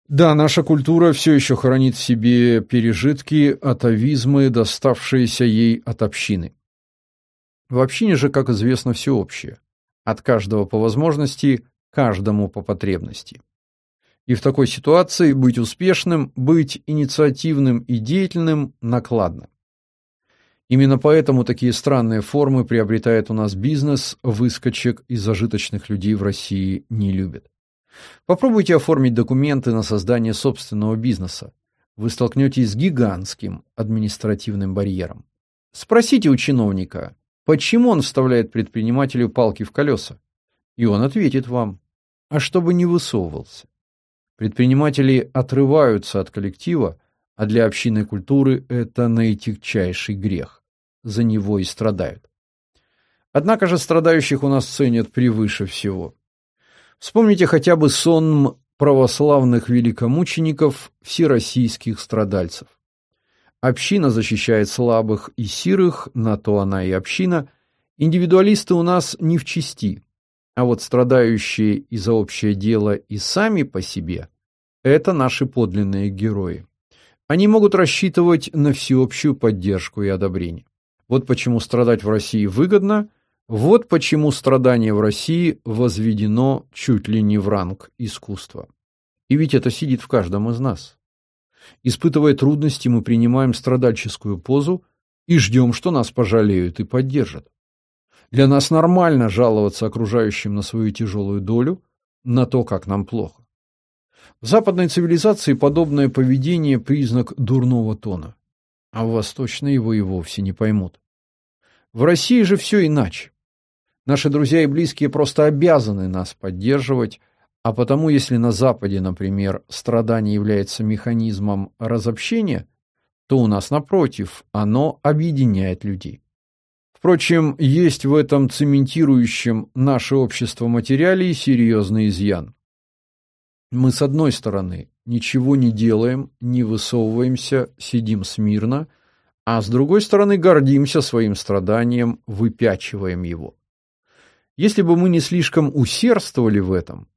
Да, наша культура все еще хранит в себе пережитки, атовизмы, доставшиеся ей от общины. В общине же, как известно, всеобщее. От каждого по возможности, каждому по потребности. И в такой ситуации быть успешным, быть инициативным и деятельным накладно. Именно поэтому такие странные формы приобретает у нас бизнес, выскочек и зажиточных людей в России не любят. Попробуйте оформить документы на создание собственного бизнеса. Вы столкнетесь с гигантским административным барьером. Спросите у чиновника, почему он вставляет предпринимателю палки в колеса, и он ответит вам, а чтобы не высовывался. Предприниматели отрываются от коллектива, а для общинной культуры это наитягчайший грех. За него и страдают. Однако же страдающих у нас ценят превыше всего. Вспомните хотя бы сон православных великомучеников, всероссийских страдальцев. Община защищает слабых и сирых, на то она и община. Индивидуалисты у нас не в чести. А вот страдающие и за общее дело и сами по себе – это наши подлинные герои. Они могут рассчитывать на всеобщую поддержку и одобрение. Вот почему страдать в России выгодно, вот почему страдание в России возведено чуть ли не в ранг искусства. И ведь это сидит в каждом из нас. Испытывая трудности, мы принимаем страдальческую позу и ждем, что нас пожалеют и поддержат. Для нас нормально жаловаться окружающим на свою тяжелую долю, на то, как нам плохо. В западной цивилизации подобное поведение – признак дурного тона, а в восточной его и вовсе не поймут. В России же все иначе. Наши друзья и близкие просто обязаны нас поддерживать, а потому, если на Западе, например, страдание является механизмом разобщения, то у нас, напротив, оно объединяет людей. Впрочем, есть в этом цементирующем наше общество материале и серьезный изъян. Мы, с одной стороны, ничего не делаем, не высовываемся, сидим смирно, а с другой стороны, гордимся своим страданием, выпячиваем его. Если бы мы не слишком усердствовали в этом,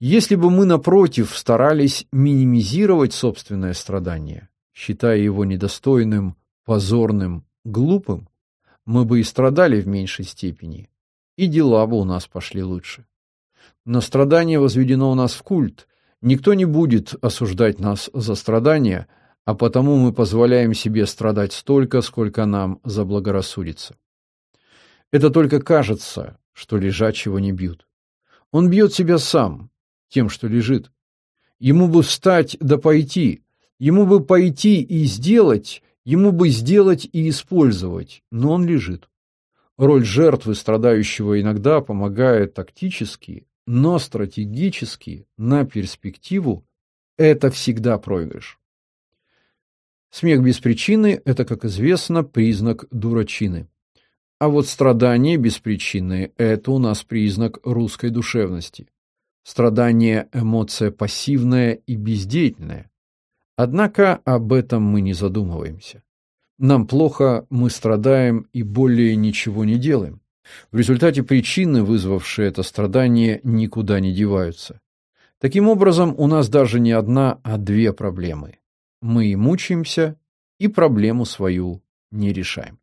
если бы мы, напротив, старались минимизировать собственное страдание, считая его недостойным, позорным, глупым, мы бы и страдали в меньшей степени, и дела бы у нас пошли лучше. Но страдание возведено у нас в культ. Никто не будет осуждать нас за страдания, а потому мы позволяем себе страдать столько, сколько нам заблагорассудится. Это только кажется, что лежачего не бьют. Он бьет себя сам, тем, что лежит. Ему бы встать да пойти, ему бы пойти и сделать, Ему бы сделать и использовать, но он лежит. Роль жертвы, страдающего иногда, помогает тактически, но стратегически, на перспективу, это всегда проигрыш. Смех без причины – это, как известно, признак дурачины. А вот страдание без причины – это у нас признак русской душевности. Страдание – эмоция пассивная и бездеятельная. Однако об этом мы не задумываемся. Нам плохо, мы страдаем и более ничего не делаем. В результате причины, вызвавшие это страдание, никуда не деваются. Таким образом, у нас даже не одна, а две проблемы. Мы и мучаемся, и проблему свою не решаем.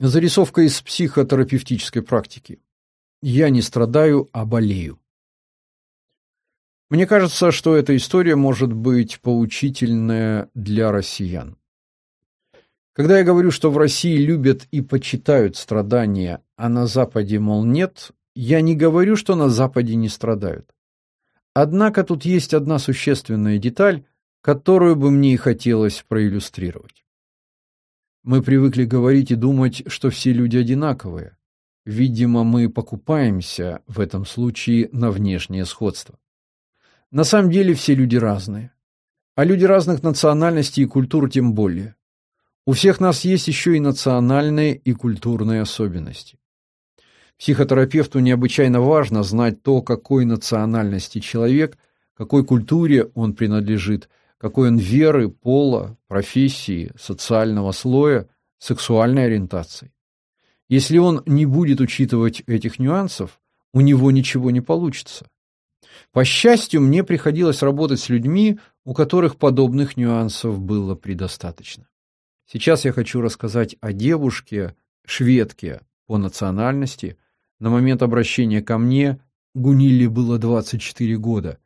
Зарисовка из психотерапевтической практики. Я не страдаю, а болею. Мне кажется, что эта история может быть поучительная для россиян. Когда я говорю, что в России любят и почитают страдания, а на Западе, мол, нет, я не говорю, что на Западе не страдают. Однако тут есть одна существенная деталь, которую бы мне и хотелось проиллюстрировать. Мы привыкли говорить и думать, что все люди одинаковые. Видимо, мы покупаемся в этом случае на внешнее сходство. На самом деле все люди разные. А люди разных национальностей и культур тем более. У всех нас есть еще и национальные и культурные особенности. Психотерапевту необычайно важно знать то, какой национальности человек, какой культуре он принадлежит, какой он веры, пола, профессии, социального слоя, сексуальной ориентации. Если он не будет учитывать этих нюансов, у него ничего не получится. По счастью, мне приходилось работать с людьми, у которых подобных нюансов было предостаточно. Сейчас я хочу рассказать о девушке, шведке по национальности. На момент обращения ко мне Гунилле было 24 года.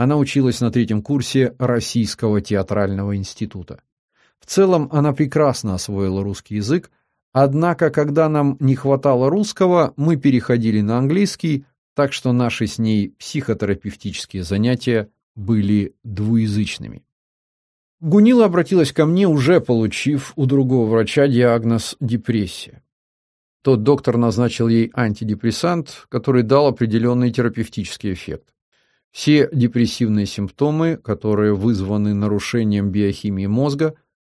Она училась на третьем курсе Российского театрального института. В целом она прекрасно освоила русский язык, однако когда нам не хватало русского, мы переходили на английский, так что наши с ней психотерапевтические занятия были двуязычными. Гунила обратилась ко мне, уже получив у другого врача диагноз депрессия. Тот доктор назначил ей антидепрессант, который дал определенный терапевтический эффект. Все депрессивные симптомы, которые вызваны нарушением биохимии мозга,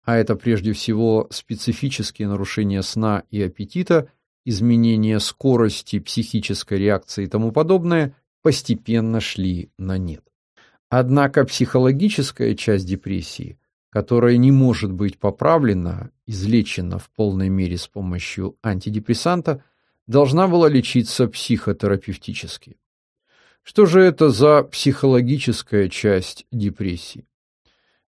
а это прежде всего специфические нарушения сна и аппетита, изменение скорости психической реакции и тому подобное, постепенно шли на нет. Однако психологическая часть депрессии, которая не может быть поправлена, излечена в полной мере с помощью антидепрессанта, должна была лечиться психотерапевтически. Что же это за психологическая часть депрессии?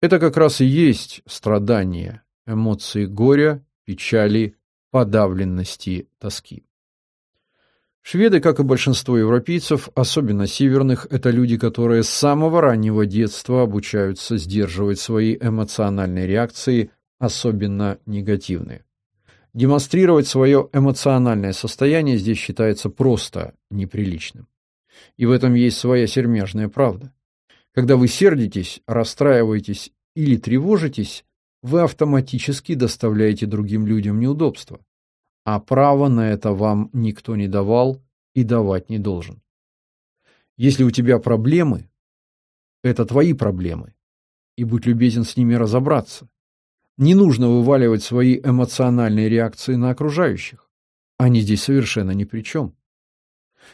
Это как раз и есть страдания, эмоции горя, печали, подавленности, тоски. Шведы, как и большинство европейцев, особенно северных, это люди, которые с самого раннего детства обучаются сдерживать свои эмоциональные реакции, особенно негативные. Демонстрировать свое эмоциональное состояние здесь считается просто неприличным. И в этом есть своя сермяжная правда. Когда вы сердитесь, расстраиваетесь или тревожитесь, вы автоматически доставляете другим людям неудобства а право на это вам никто не давал и давать не должен. Если у тебя проблемы, это твои проблемы, и будь любезен с ними разобраться. Не нужно вываливать свои эмоциональные реакции на окружающих. Они здесь совершенно ни при чем.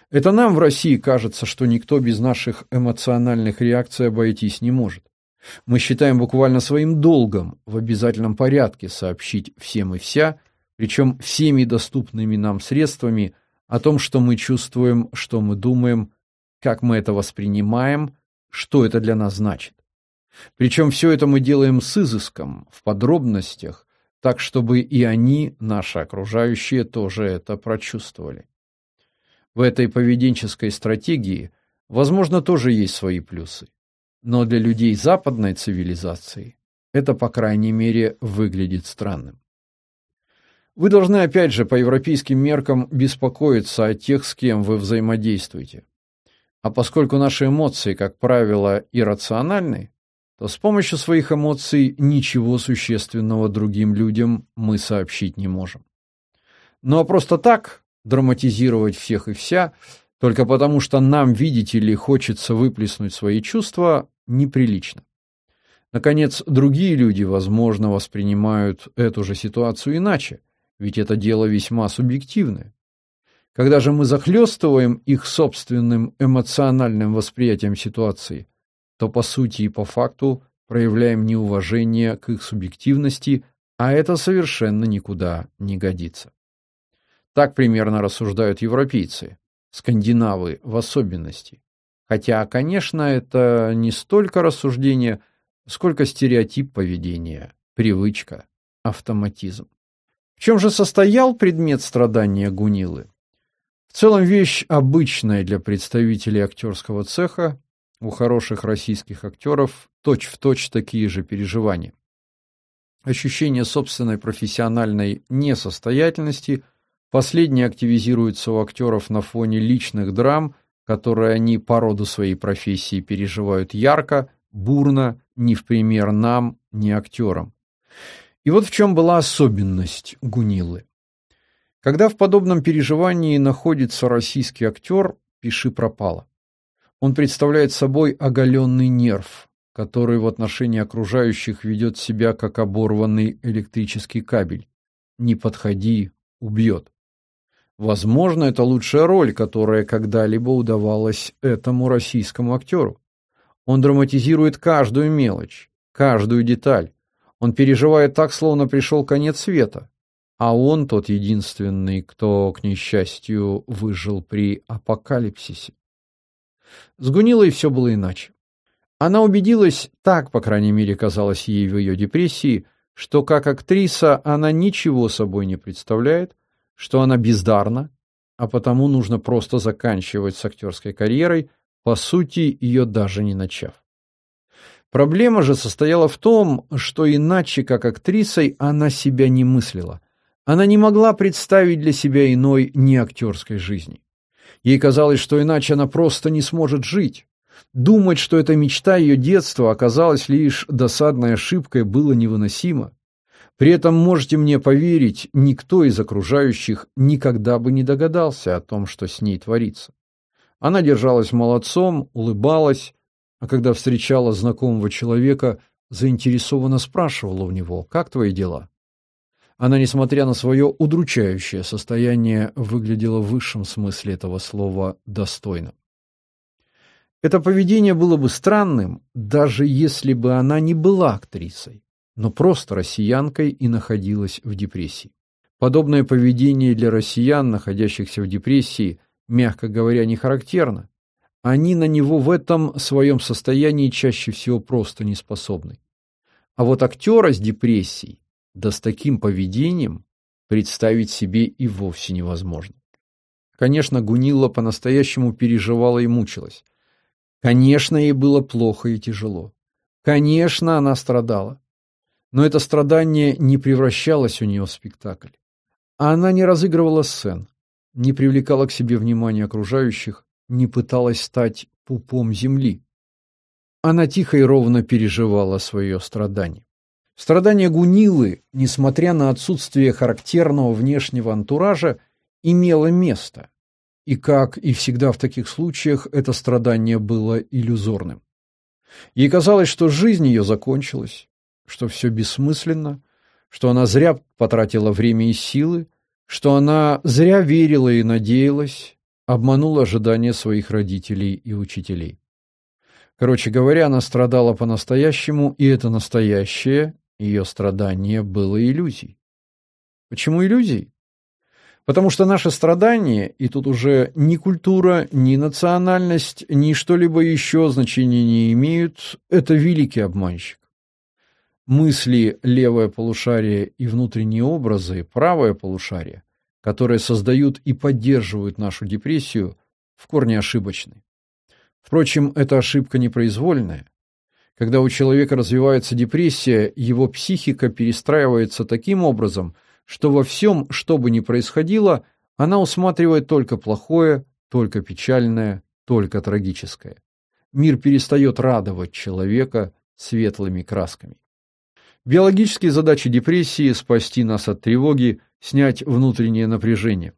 Это нам в России кажется, что никто без наших эмоциональных реакций обойтись не может. Мы считаем буквально своим долгом в обязательном порядке сообщить всем и вся, причем всеми доступными нам средствами, о том, что мы чувствуем, что мы думаем, как мы это воспринимаем, что это для нас значит. Причем все это мы делаем с изыском, в подробностях, так чтобы и они, наши окружающие, тоже это прочувствовали. В этой поведенческой стратегии, возможно, тоже есть свои плюсы. Но для людей западной цивилизации это, по крайней мере, выглядит странным. Вы должны опять же по европейским меркам беспокоиться о тех, с кем вы взаимодействуете. А поскольку наши эмоции, как правило, иррациональны, то с помощью своих эмоций ничего существенного другим людям мы сообщить не можем. Ну а просто так драматизировать всех и вся, только потому что нам, видите ли, хочется выплеснуть свои чувства, неприлично. Наконец, другие люди, возможно, воспринимают эту же ситуацию иначе, ведь это дело весьма субъективное. Когда же мы захлестываем их собственным эмоциональным восприятием ситуации, то по сути и по факту проявляем неуважение к их субъективности, А это совершенно никуда не годится. Так примерно рассуждают европейцы, скандинавы в особенности. Хотя, конечно, это не столько рассуждение, сколько стереотип поведения, привычка, автоматизм. В чем же состоял предмет страдания Гунилы? В целом вещь обычная для представителей актерского цеха, у хороших российских актеров точь-в-точь точь такие же переживания. Ощущение собственной профессиональной несостоятельности, последнее активизируется у актеров на фоне личных драм, которые они по роду своей профессии переживают ярко, бурно, не в пример нам, не актерам. И вот в чем была особенность Гунилы. Когда в подобном переживании находится российский актер, пиши пропало. Он представляет собой оголенный нерв, который в отношении окружающих ведет себя как оборванный электрический кабель. Не подходи, убьет. Возможно, это лучшая роль, которая когда-либо удавалась этому российскому актеру. Он драматизирует каждую мелочь, каждую деталь, он переживает так, словно пришел конец света. А он тот единственный, кто, к несчастью, выжил при апокалипсисе. С Гунилой все было иначе. Она убедилась, так, по крайней мере, казалось ей в ее депрессии, что как актриса она ничего собой не представляет, что она бездарна, а потому нужно просто заканчивать с актерской карьерой, по сути, ее даже не начав. Проблема же состояла в том, что иначе как актрисой она себя не мыслила. Она не могла представить для себя иной неактерской жизни. Ей казалось, что иначе она просто не сможет жить. Думать, что это мечта ее детства оказалась лишь досадной ошибкой, было невыносимо. При этом, можете мне поверить, никто из окружающих никогда бы не догадался о том, что с ней творится. Она держалась молодцом, улыбалась, а когда встречала знакомого человека, заинтересованно спрашивала у него, как твои дела? Она, несмотря на свое удручающее состояние, выглядела в высшем смысле этого слова достойно. Это поведение было бы странным, даже если бы она не была актрисой, но просто россиянкой и находилась в депрессии. Подобное поведение для россиян, находящихся в депрессии, мягко говоря, не характерно, они на него в этом своем состоянии чаще всего просто не способны. А вот актера с депрессией, да с таким поведением, представить себе и вовсе невозможно. Конечно, Гунилла по-настоящему переживала и мучилась. Конечно, ей было плохо и тяжело. Конечно, она страдала. Но это страдание не превращалось у нее в спектакль. А она не разыгрывала сцен, не привлекала к себе внимания окружающих, не пыталась стать пупом земли. Она тихо и ровно переживала свое страдание. Страдание Гунилы, несмотря на отсутствие характерного внешнего антуража, имело место. И как и всегда в таких случаях, это страдание было иллюзорным. Ей казалось, что жизнь ее закончилась, что все бессмысленно, что она зря потратила время и силы, что она зря верила и надеялась, обманул ожидания своих родителей и учителей. Короче говоря, она страдала по-настоящему, и это настоящее, ее страдание было иллюзией. Почему иллюзией? Потому что наше страдание, и тут уже ни культура, ни национальность, ни что-либо еще значения не имеют, это великий обманщик. Мысли левое полушарие и внутренние образы правое полушарие которые создают и поддерживают нашу депрессию, в корне ошибочны. Впрочем, эта ошибка непроизвольная. Когда у человека развивается депрессия, его психика перестраивается таким образом, что во всем, что бы ни происходило, она усматривает только плохое, только печальное, только трагическое. Мир перестает радовать человека светлыми красками. Биологические задачи депрессии – спасти нас от тревоги, снять внутреннее напряжение.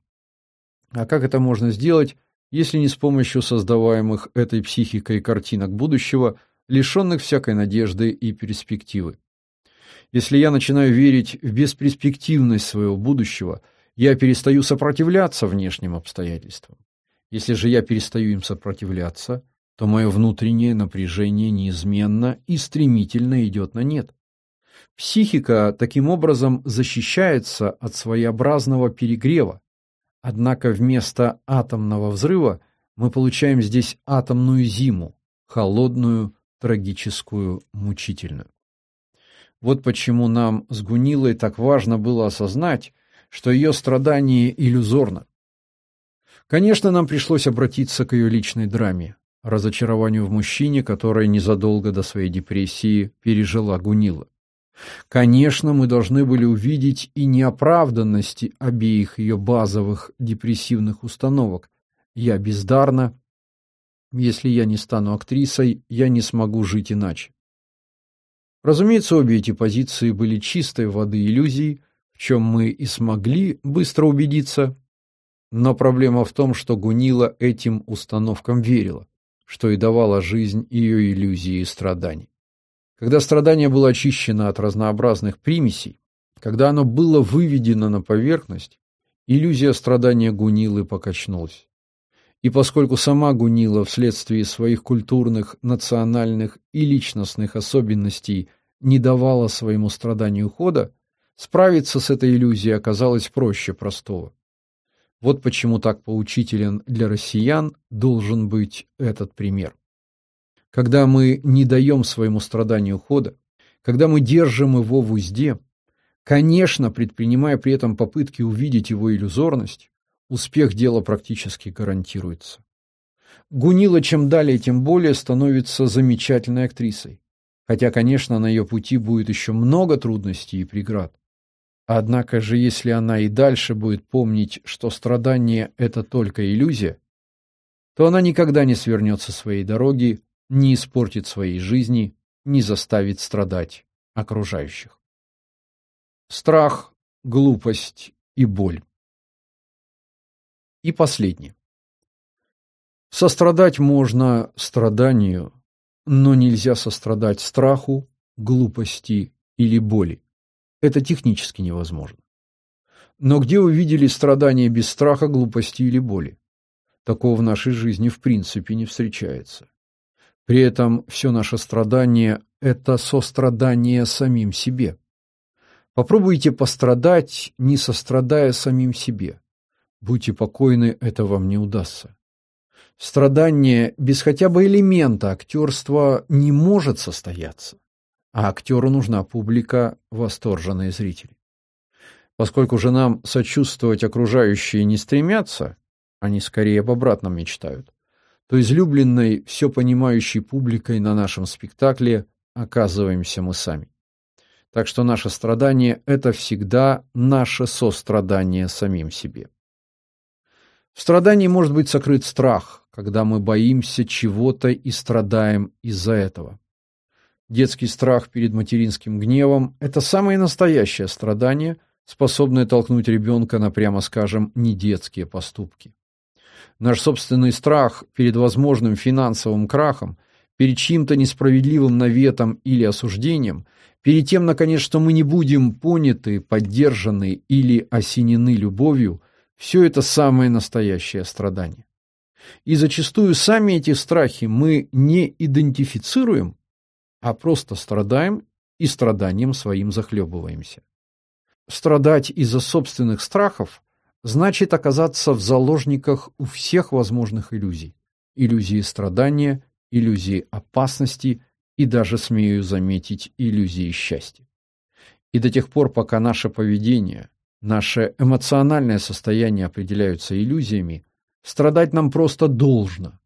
А как это можно сделать, если не с помощью создаваемых этой психикой картинок будущего, лишенных всякой надежды и перспективы? Если я начинаю верить в бесперспективность своего будущего, я перестаю сопротивляться внешним обстоятельствам. Если же я перестаю им сопротивляться, то мое внутреннее напряжение неизменно и стремительно идет на нет. Психика таким образом защищается от своеобразного перегрева. Однако вместо атомного взрыва мы получаем здесь атомную зиму, холодную, трагическую, мучительную. Вот почему нам с Гунилой так важно было осознать, что ее страдание иллюзорно. Конечно, нам пришлось обратиться к ее личной драме, разочарованию в мужчине, которое незадолго до своей депрессии пережила Гунила. Конечно, мы должны были увидеть и неоправданности обеих ее базовых депрессивных установок. Я бездарна, если я не стану актрисой, я не смогу жить иначе. Разумеется, обе эти позиции были чистой воды иллюзий, в чем мы и смогли быстро убедиться. Но проблема в том, что Гунила этим установкам верила, что и давало жизнь ее иллюзии и страданий. Когда страдание было очищено от разнообразных примесей, когда оно было выведено на поверхность, иллюзия страдания Гунилы покачнулась. И поскольку сама Гунила вследствие своих культурных, национальных и личностных особенностей не давала своему страданию хода, справиться с этой иллюзией оказалось проще простого. Вот почему так поучителен для россиян должен быть этот пример. Когда мы не даем своему страданию хода, когда мы держим его в узде, конечно, предпринимая при этом попытки увидеть его иллюзорность, успех дела практически гарантируется. Гунила чем далее, тем более становится замечательной актрисой. Хотя, конечно, на ее пути будет еще много трудностей и преград. Однако же, если она и дальше будет помнить, что страдание – это только иллюзия, то она никогда не свернет со своей дороги, не испортит своей жизни, не заставит страдать окружающих. Страх, глупость и боль. И последнее. Сострадать можно страданию, но нельзя сострадать страху, глупости или боли. Это технически невозможно. Но где вы видели страдания без страха, глупости или боли? Такого в нашей жизни в принципе не встречается. При этом все наше страдание – это сострадание самим себе. Попробуйте пострадать, не сострадая самим себе. Будьте покойны, это вам не удастся. Страдание без хотя бы элемента актерства не может состояться, а актеру нужна публика, восторженные зрители. Поскольку же нам сочувствовать окружающие не стремятся, они скорее об обратном мечтают, то излюбленной, все понимающей публикой на нашем спектакле оказываемся мы сами. Так что наше страдание – это всегда наше сострадание самим себе. В страдании может быть сокрыт страх, когда мы боимся чего-то и страдаем из-за этого. Детский страх перед материнским гневом – это самое настоящее страдание, способное толкнуть ребенка на, прямо скажем, недетские поступки. Наш собственный страх перед возможным финансовым крахом, перед чьим-то несправедливым наветом или осуждением, перед тем, наконец, что мы не будем поняты, поддержаны или осенены любовью – все это самое настоящее страдание. И зачастую сами эти страхи мы не идентифицируем, а просто страдаем и страданием своим захлебываемся. Страдать из-за собственных страхов значит оказаться в заложниках у всех возможных иллюзий. Иллюзии страдания, иллюзии опасности и даже, смею заметить, иллюзии счастья. И до тех пор, пока наше поведение, Наше эмоциональное состояние определяются иллюзиями, страдать нам просто должно,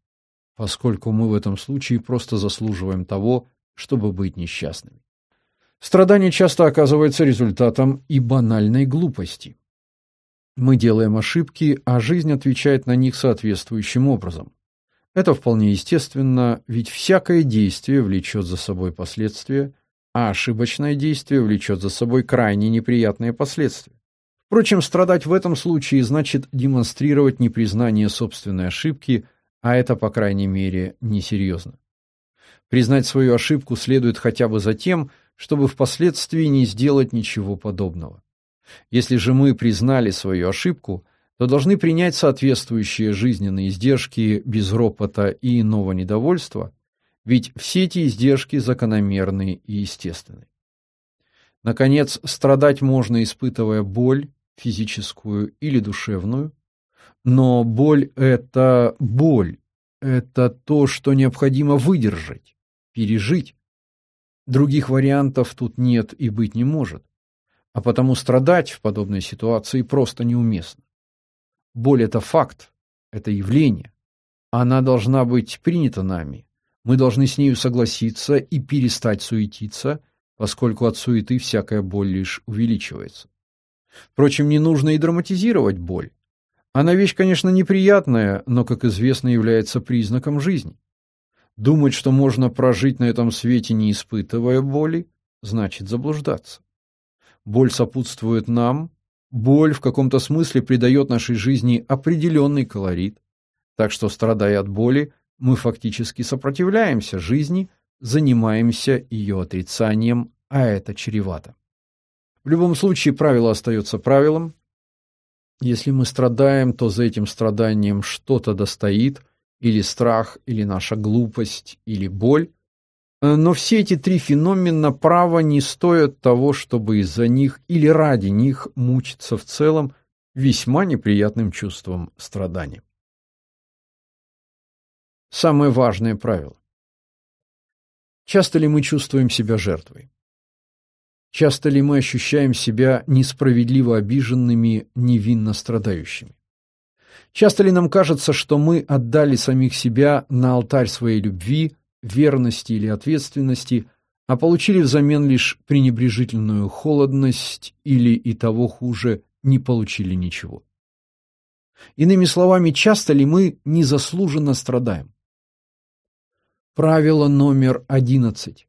поскольку мы в этом случае просто заслуживаем того, чтобы быть несчастными. Страдание часто оказывается результатом и банальной глупости. Мы делаем ошибки, а жизнь отвечает на них соответствующим образом. Это вполне естественно, ведь всякое действие влечет за собой последствия, а ошибочное действие влечет за собой крайне неприятные последствия. Впрочем, страдать в этом случае значит демонстрировать непризнание собственной ошибки, а это, по крайней мере, несерьезно. Признать свою ошибку следует хотя бы за тем, чтобы впоследствии не сделать ничего подобного. Если же мы признали свою ошибку, то должны принять соответствующие жизненные издержки без ропота и иного недовольства, ведь все эти издержки закономерны и естественны. Наконец, страдать можно, испытывая боль, физическую или душевную, но боль – это боль, это то, что необходимо выдержать, пережить. Других вариантов тут нет и быть не может, а потому страдать в подобной ситуации просто неуместно. Боль – это факт, это явление. Она должна быть принята нами. Мы должны с нею согласиться и перестать суетиться, поскольку от суеты всякая боль лишь увеличивается. Впрочем, не нужно и драматизировать боль. Она вещь, конечно, неприятная, но, как известно, является признаком жизни. Думать, что можно прожить на этом свете, не испытывая боли, значит заблуждаться. Боль сопутствует нам, боль в каком-то смысле придает нашей жизни определенный колорит, так что, страдая от боли, мы фактически сопротивляемся жизни, занимаемся ее отрицанием, а это чревато. В любом случае правило остается правилом, если мы страдаем, то за этим страданием что-то достоит, или страх, или наша глупость, или боль. Но все эти три феномена права не стоят того, чтобы из-за них или ради них мучиться в целом весьма неприятным чувством страдания. Самое важное правило. Часто ли мы чувствуем себя жертвой? Часто ли мы ощущаем себя несправедливо обиженными, невинно страдающими? Часто ли нам кажется, что мы отдали самих себя на алтарь своей любви, верности или ответственности, а получили взамен лишь пренебрежительную холодность или и того хуже, не получили ничего? Иными словами, часто ли мы незаслуженно страдаем? Правило номер одиннадцать.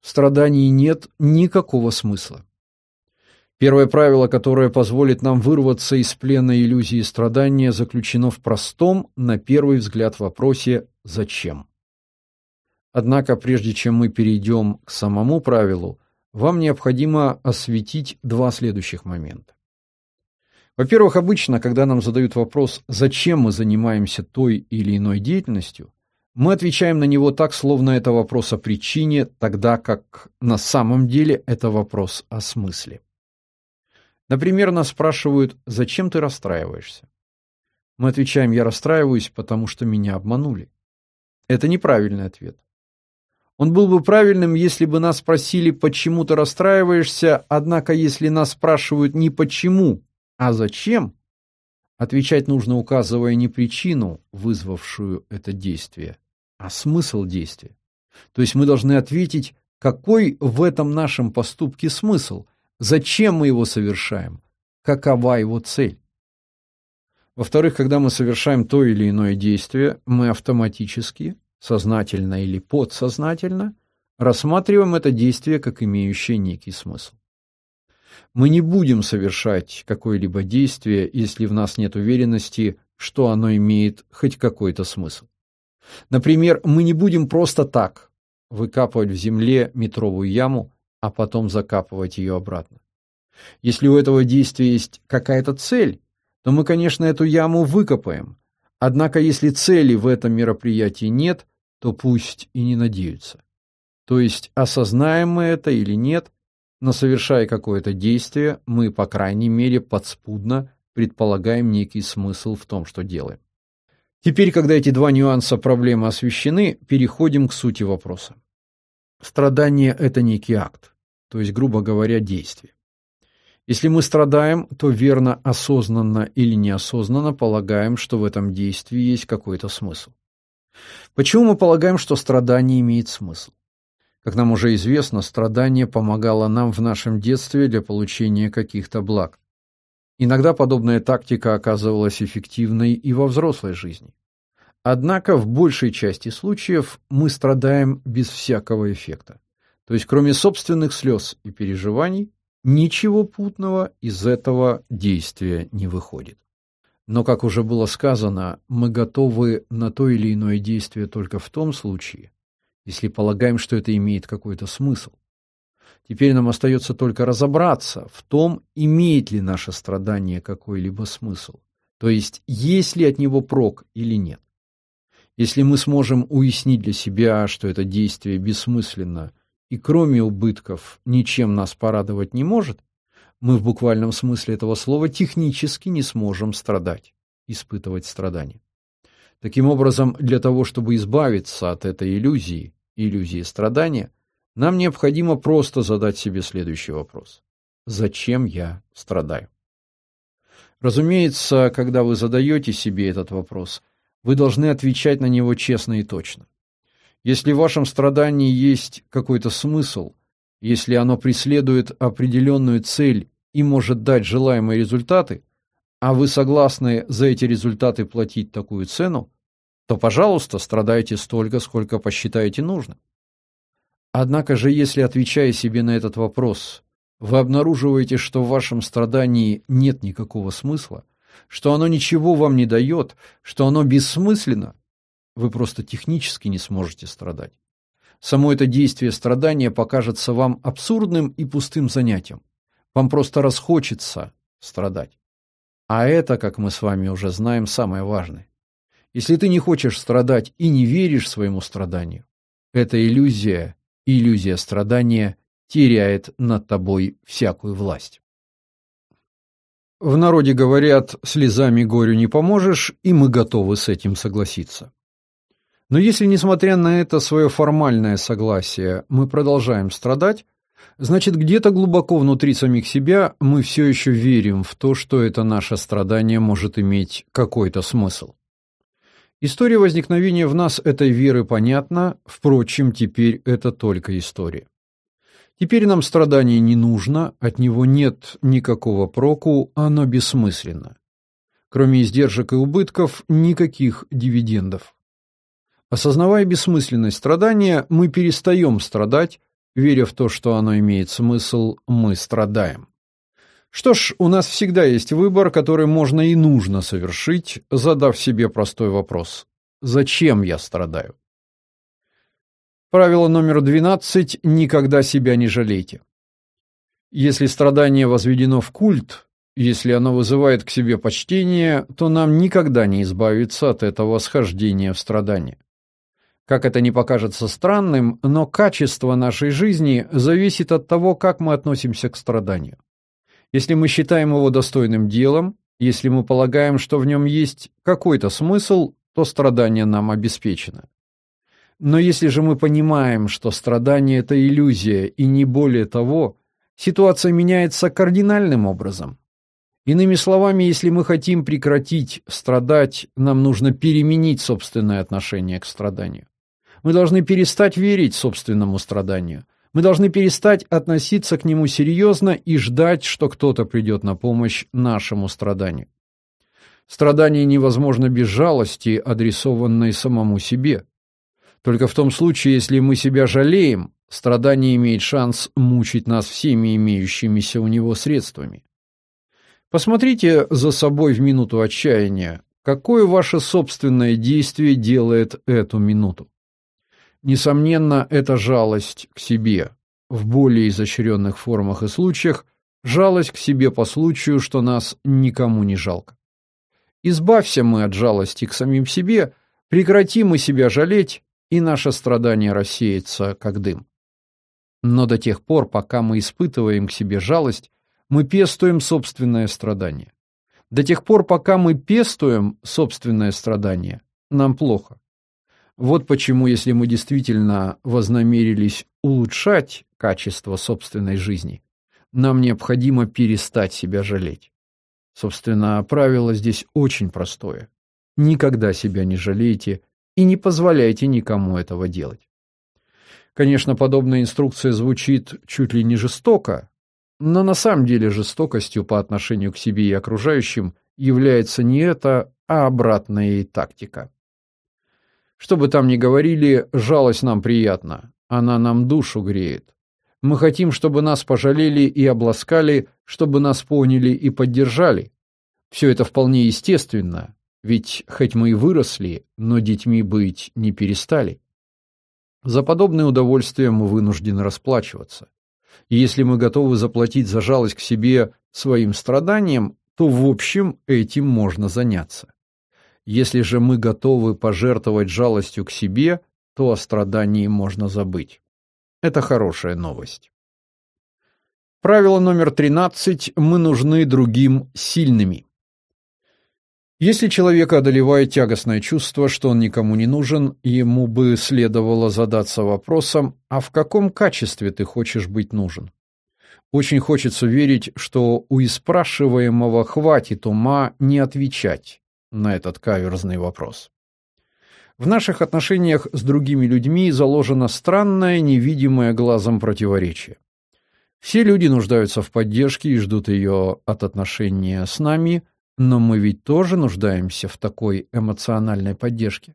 В страдании нет никакого смысла. Первое правило, которое позволит нам вырваться из плена иллюзии страдания, заключено в простом, на первый взгляд, вопросе «зачем?». Однако, прежде чем мы перейдем к самому правилу, вам необходимо осветить два следующих момента. Во-первых, обычно, когда нам задают вопрос, зачем мы занимаемся той или иной деятельностью, мы отвечаем на него так, словно это вопрос о причине, тогда как на самом деле это вопрос о смысле. Например, нас спрашивают, зачем ты расстраиваешься? Мы отвечаем, я расстраиваюсь, потому что меня обманули. Это неправильный ответ. Он был бы правильным, если бы нас спросили, почему ты расстраиваешься, однако если нас спрашивают не почему, а зачем, отвечать нужно, указывая не причину, вызвавшую это действие, а смысл действия. То есть мы должны ответить, какой в этом нашем поступке смысл, зачем мы его совершаем, какова его цель. Во-вторых, когда мы совершаем то или иное действие, мы автоматически, сознательно или подсознательно, рассматриваем это действие как имеющее некий смысл. Мы не будем совершать какое-либо действие, если в нас нет уверенности, что оно имеет хоть какой-то смысл. Например, мы не будем просто так выкапывать в земле метровую яму, а потом закапывать ее обратно. Если у этого действия есть какая-то цель, то мы, конечно, эту яму выкопаем. Однако, если цели в этом мероприятии нет, то пусть и не надеются. То есть, осознаем мы это или нет, но совершая какое-то действие, мы, по крайней мере, подспудно предполагаем некий смысл в том, что делаем. Теперь, когда эти два нюанса проблемы освещены, переходим к сути вопроса. Страдание – это некий акт, то есть, грубо говоря, действие. Если мы страдаем, то верно, осознанно или неосознанно полагаем, что в этом действии есть какой-то смысл. Почему мы полагаем, что страдание имеет смысл? Как нам уже известно, страдание помогало нам в нашем детстве для получения каких-то благ. Иногда подобная тактика оказывалась эффективной и во взрослой жизни. Однако в большей части случаев мы страдаем без всякого эффекта. То есть кроме собственных слез и переживаний, ничего путного из этого действия не выходит. Но, как уже было сказано, мы готовы на то или иное действие только в том случае, если полагаем, что это имеет какой-то смысл. Теперь нам остается только разобраться в том, имеет ли наше страдание какой-либо смысл, то есть есть ли от него прок или нет. Если мы сможем уяснить для себя, что это действие бессмысленно и кроме убытков ничем нас порадовать не может, мы в буквальном смысле этого слова технически не сможем страдать, испытывать страдания. Таким образом, для того, чтобы избавиться от этой иллюзии, иллюзии страдания, нам необходимо просто задать себе следующий вопрос. Зачем я страдаю? Разумеется, когда вы задаете себе этот вопрос, вы должны отвечать на него честно и точно. Если в вашем страдании есть какой-то смысл, если оно преследует определенную цель и может дать желаемые результаты, а вы согласны за эти результаты платить такую цену, то, пожалуйста, страдайте столько, сколько посчитаете нужным. Однако же, если, отвечая себе на этот вопрос, вы обнаруживаете, что в вашем страдании нет никакого смысла, что оно ничего вам не дает, что оно бессмысленно, вы просто технически не сможете страдать. Само это действие страдания покажется вам абсурдным и пустым занятием. Вам просто расхочется страдать. А это, как мы с вами уже знаем, самое важное. Если ты не хочешь страдать и не веришь своему страданию, эта иллюзия, иллюзия страдания теряет над тобой всякую власть. В народе говорят, слезами горю не поможешь, и мы готовы с этим согласиться. Но если, несмотря на это свое формальное согласие, мы продолжаем страдать, значит, где-то глубоко внутри самих себя мы все еще верим в то, что это наше страдание может иметь какой-то смысл. История возникновения в нас этой веры понятна, впрочем, теперь это только история. Теперь нам страдание не нужно, от него нет никакого проку, оно бессмысленно. Кроме издержек и убытков, никаких дивидендов. Осознавая бессмысленность страдания, мы перестаем страдать, веря в то, что оно имеет смысл, мы страдаем. Что ж, у нас всегда есть выбор, который можно и нужно совершить, задав себе простой вопрос. Зачем я страдаю? Правило номер 12 никогда себя не жалейте. Если страдание возведено в культ, если оно вызывает к себе почтение, то нам никогда не избавиться от этого схождения в страдание. Как это не покажется странным, но качество нашей жизни зависит от того, как мы относимся к страданию. Если мы считаем его достойным делом, если мы полагаем, что в нем есть какой-то смысл, то страдание нам обеспечено. Но если же мы понимаем, что страдание – это иллюзия и не более того, ситуация меняется кардинальным образом. Иными словами, если мы хотим прекратить страдать, нам нужно переменить собственное отношение к страданию. Мы должны перестать верить собственному страданию. Мы должны перестать относиться к нему серьезно и ждать, что кто-то придет на помощь нашему страданию. Страдание невозможно без жалости, адресованной самому себе. Только в том случае, если мы себя жалеем, страдание имеет шанс мучить нас всеми имеющимися у него средствами. Посмотрите за собой в минуту отчаяния, какое ваше собственное действие делает эту минуту. Несомненно, это жалость к себе, в более изощренных формах и случаях, жалость к себе по случаю, что нас никому не жалко. Избавься мы от жалости к самим себе, прекрати мы себя жалеть, и наше страдание рассеется, как дым. Но до тех пор, пока мы испытываем к себе жалость, мы пестуем собственное страдание. До тех пор, пока мы пестуем собственное страдание, нам плохо. Вот почему, если мы действительно вознамерились улучшать качество собственной жизни, нам необходимо перестать себя жалеть. Собственно, правило здесь очень простое. Никогда себя не жалейте и не позволяйте никому этого делать. Конечно, подобная инструкция звучит чуть ли не жестоко, но на самом деле жестокостью по отношению к себе и окружающим является не это, а обратная ей тактика. Что бы там ни говорили, жалость нам приятна, она нам душу греет. Мы хотим, чтобы нас пожалели и обласкали, чтобы нас поняли и поддержали. Все это вполне естественно, ведь хоть мы и выросли, но детьми быть не перестали. За подобное удовольствие мы вынуждены расплачиваться. И если мы готовы заплатить за жалость к себе своим страданием, то в общем этим можно заняться. Если же мы готовы пожертвовать жалостью к себе, то о страдании можно забыть. Это хорошая новость. Правило номер 13. Мы нужны другим сильными. Если человека одолевает тягостное чувство, что он никому не нужен, ему бы следовало задаться вопросом, а в каком качестве ты хочешь быть нужен? Очень хочется верить, что у испрашиваемого хватит ума не отвечать на этот каверзный вопрос. В наших отношениях с другими людьми заложено странное, невидимое глазом противоречие. Все люди нуждаются в поддержке и ждут ее от отношения с нами, но мы ведь тоже нуждаемся в такой эмоциональной поддержке.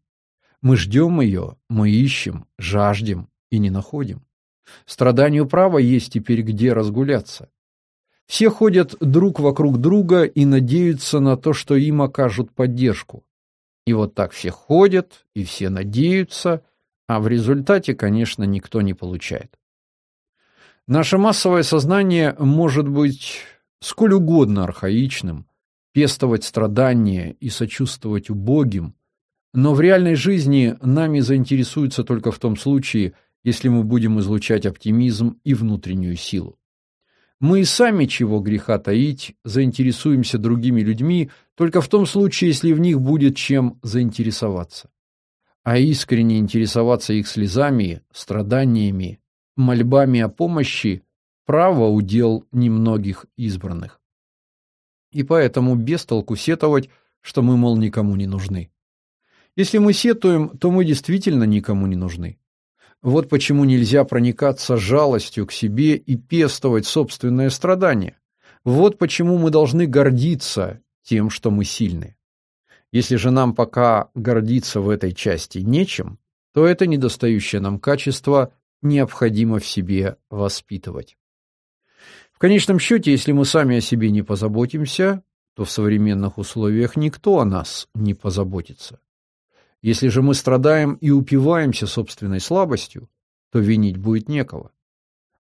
Мы ждем ее, мы ищем, жаждем и не находим. Страданию права есть теперь где разгуляться. Все ходят друг вокруг друга и надеются на то, что им окажут поддержку. И вот так все ходят, и все надеются, а в результате, конечно, никто не получает. Наше массовое сознание может быть сколь угодно архаичным, пестовать страдания и сочувствовать убогим, но в реальной жизни нами заинтересуются только в том случае, если мы будем излучать оптимизм и внутреннюю силу. Мы и сами, чего греха таить, заинтересуемся другими людьми только в том случае, если в них будет чем заинтересоваться. А искренне интересоваться их слезами, страданиями, мольбами о помощи – право удел немногих избранных. И поэтому без толку сетовать, что мы, мол, никому не нужны. Если мы сетуем, то мы действительно никому не нужны. Вот почему нельзя проникаться жалостью к себе и пестовать собственное страдание. Вот почему мы должны гордиться тем, что мы сильны. Если же нам пока гордиться в этой части нечем, то это недостающее нам качество необходимо в себе воспитывать. В конечном счете, если мы сами о себе не позаботимся, то в современных условиях никто о нас не позаботится. Если же мы страдаем и упиваемся собственной слабостью, то винить будет некого.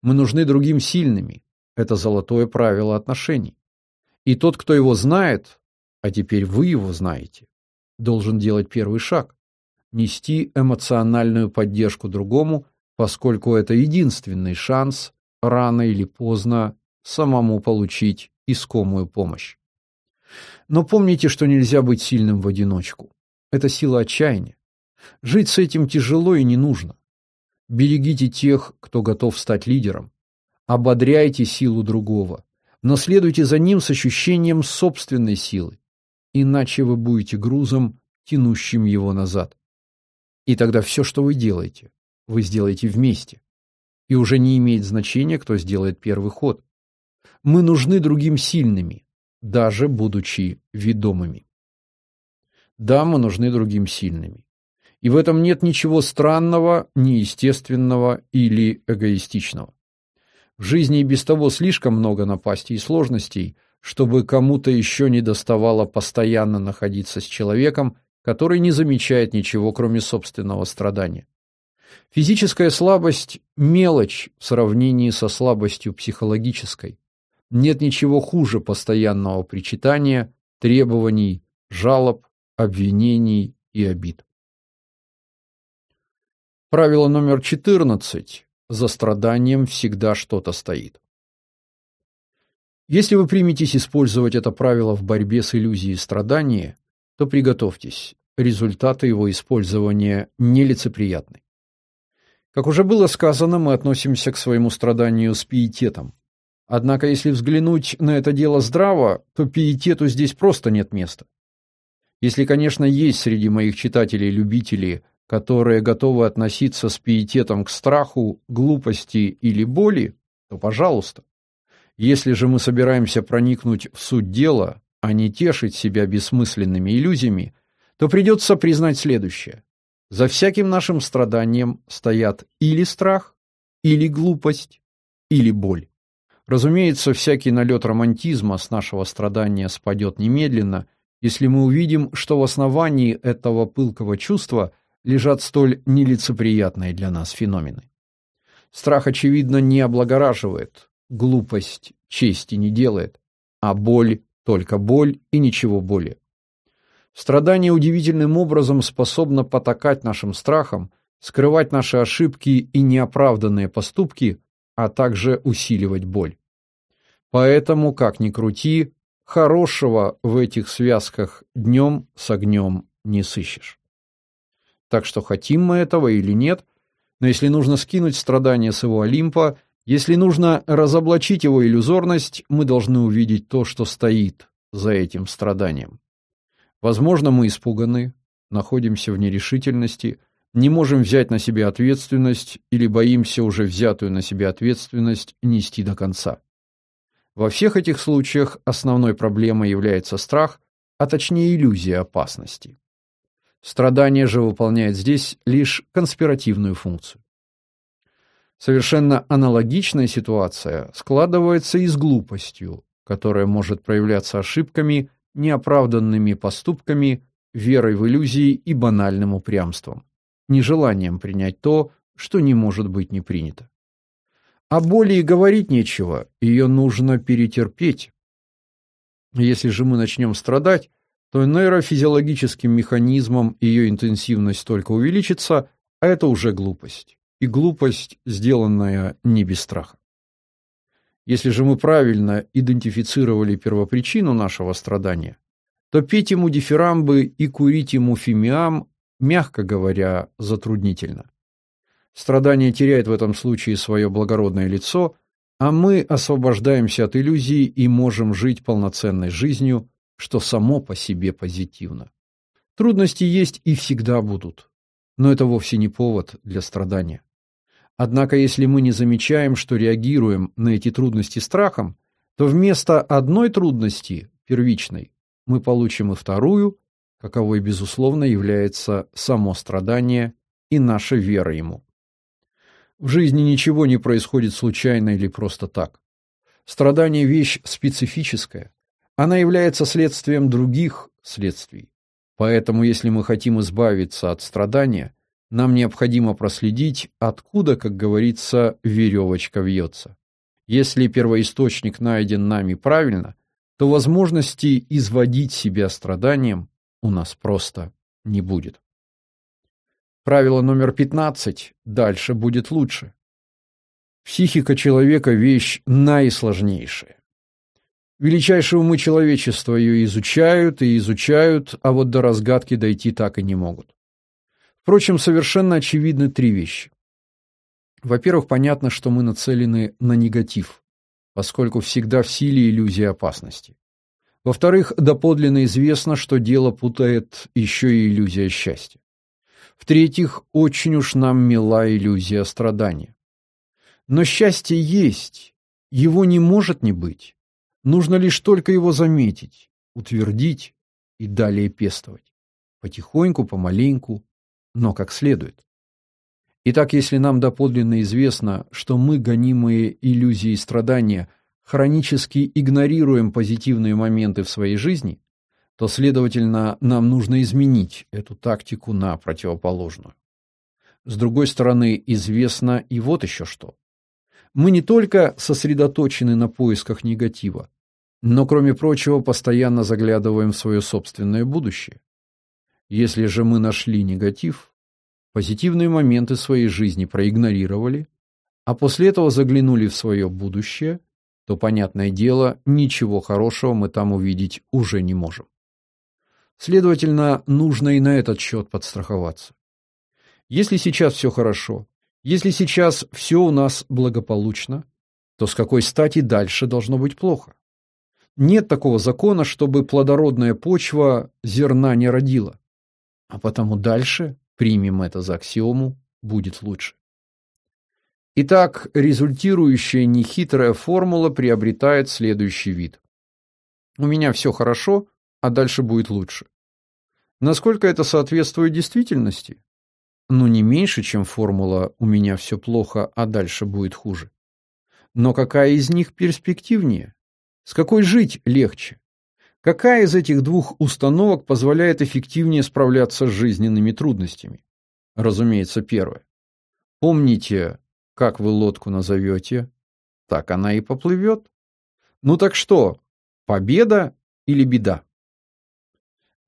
Мы нужны другим сильными. Это золотое правило отношений. И тот, кто его знает, а теперь вы его знаете, должен делать первый шаг нести эмоциональную поддержку другому, поскольку это единственный шанс рано или поздно самому получить искомую помощь. Но помните, что нельзя быть сильным в одиночку. Это сила отчаяния. Жить с этим тяжело и не нужно. Берегите тех, кто готов стать лидером. Ободряйте силу другого, но следуйте за ним с ощущением собственной силы, иначе вы будете грузом, тянущим его назад. И тогда все, что вы делаете, вы сделаете вместе. И уже не имеет значения, кто сделает первый ход. Мы нужны другим сильными, даже будучи ведомыми. Да, мы нужны другим сильными. И в этом нет ничего странного, неестественного или эгоистичного. В жизни и без того слишком много напастей и сложностей, чтобы кому-то еще не доставало постоянно находиться с человеком, который не замечает ничего, кроме собственного страдания. Физическая слабость – мелочь в сравнении со слабостью психологической. Нет ничего хуже постоянного причитания, требований, жалоб, обвинений и обид. Правило номер 14. За страданием всегда что-то стоит. Если вы приметесь использовать это правило в борьбе с иллюзией страдания, то приготовьтесь, результаты его использования нелицеприятны. Как уже было сказано, мы относимся к своему страданию с пиететом. Однако, если взглянуть на это дело здраво, то пиетету здесь просто нет места. Если, конечно, есть среди моих читателей любители, которые готовы относиться с пиететом к страху, глупости или боли, то пожалуйста. Если же мы собираемся проникнуть в суть дела, а не тешить себя бессмысленными иллюзиями, то придется признать следующее. За всяким нашим страданием стоят или страх, или глупость, или боль. Разумеется, всякий налет романтизма с нашего страдания спадет немедленно – если мы увидим, что в основании этого пылкого чувства лежат столь нелицеприятные для нас феномены. Страх, очевидно, не облагораживает, глупость чести не делает, а боль – только боль и ничего более. Страдание удивительным образом способно потакать нашим страхам, скрывать наши ошибки и неоправданные поступки, а также усиливать боль. Поэтому, как ни крути, хорошего в этих связках днем с огнем не сыщешь. Так что хотим мы этого или нет, но если нужно скинуть страдания с его Олимпа, если нужно разоблачить его иллюзорность, мы должны увидеть то, что стоит за этим страданием. Возможно, мы испуганы, находимся в нерешительности, не можем взять на себя ответственность или боимся уже взятую на себя ответственность нести до конца. Во всех этих случаях основной проблемой является страх, а точнее иллюзия опасности. Страдание же выполняет здесь лишь конспиративную функцию. Совершенно аналогичная ситуация складывается и с глупостью, которая может проявляться ошибками, неоправданными поступками, верой в иллюзии и банальным упрямством, нежеланием принять то, что не может быть не принято. О боли и говорить нечего, ее нужно перетерпеть. Если же мы начнем страдать, то нейрофизиологическим механизмом ее интенсивность только увеличится, а это уже глупость и глупость, сделанная не без страха. Если же мы правильно идентифицировали первопричину нашего страдания, то петь ему дифирамбы и курить ему фимиам, мягко говоря, затруднительно. Страдание теряет в этом случае свое благородное лицо, а мы освобождаемся от иллюзий и можем жить полноценной жизнью, что само по себе позитивно. Трудности есть и всегда будут, но это вовсе не повод для страдания. Однако, если мы не замечаем, что реагируем на эти трудности страхом, то вместо одной трудности, первичной, мы получим и вторую, каковой, безусловно, является само страдание и наша вера ему. В жизни ничего не происходит случайно или просто так. Страдание – вещь специфическая. Она является следствием других следствий. Поэтому, если мы хотим избавиться от страдания – нам необходимо проследить, откуда, как говорится, веревочка вьется. Если первоисточник найден нами правильно, то возможности изводить себя страданием у нас просто не будет. Правило номер 15. Дальше будет лучше. Психика человека – вещь наисложнейшая. Величайшие умы человечества ее изучают и изучают, а вот до разгадки дойти так и не могут. Впрочем, совершенно очевидны три вещи. Во-первых, понятно, что мы нацелены на негатив, поскольку всегда в силе иллюзия опасности. Во-вторых, доподлинно известно, что дело путает еще и иллюзия счастья. В-третьих, очень уж нам мила иллюзия страдания. Но счастье есть, его не может не быть. Нужно лишь только его заметить, утвердить и далее пестовать. Потихоньку, помаленьку, но как следует. Итак, если нам доподлинно известно, что мы, гонимые иллюзией страдания, хронически игнорируем позитивные моменты в своей жизни, то, следовательно, нам нужно изменить эту тактику на противоположную. С другой стороны, известно и вот еще что. Мы не только сосредоточены на поисках негатива, но, кроме прочего, постоянно заглядываем в свое собственное будущее. Если же мы нашли негатив, позитивные моменты своей жизни проигнорировали, а после этого заглянули в свое будущее, то, понятное дело, ничего хорошего мы там увидеть уже не можем. Следовательно, нужно и на этот счет подстраховаться. Если сейчас все хорошо, если сейчас все у нас благополучно, то с какой стати дальше должно быть плохо? Нет такого закона, чтобы плодородная почва зерна не родила а потому дальше, примем это за аксиому, будет лучше. Итак, результирующая нехитрая формула приобретает следующий вид. У меня все хорошо, а дальше будет лучше. Насколько это соответствует действительности? Ну, не меньше, чем формула «у меня все плохо, а дальше будет хуже». Но какая из них перспективнее? С какой жить легче? Какая из этих двух установок позволяет эффективнее справляться с жизненными трудностями? Разумеется, первая. Помните, как вы лодку назовете, так она и поплывет. Ну так что, победа или беда?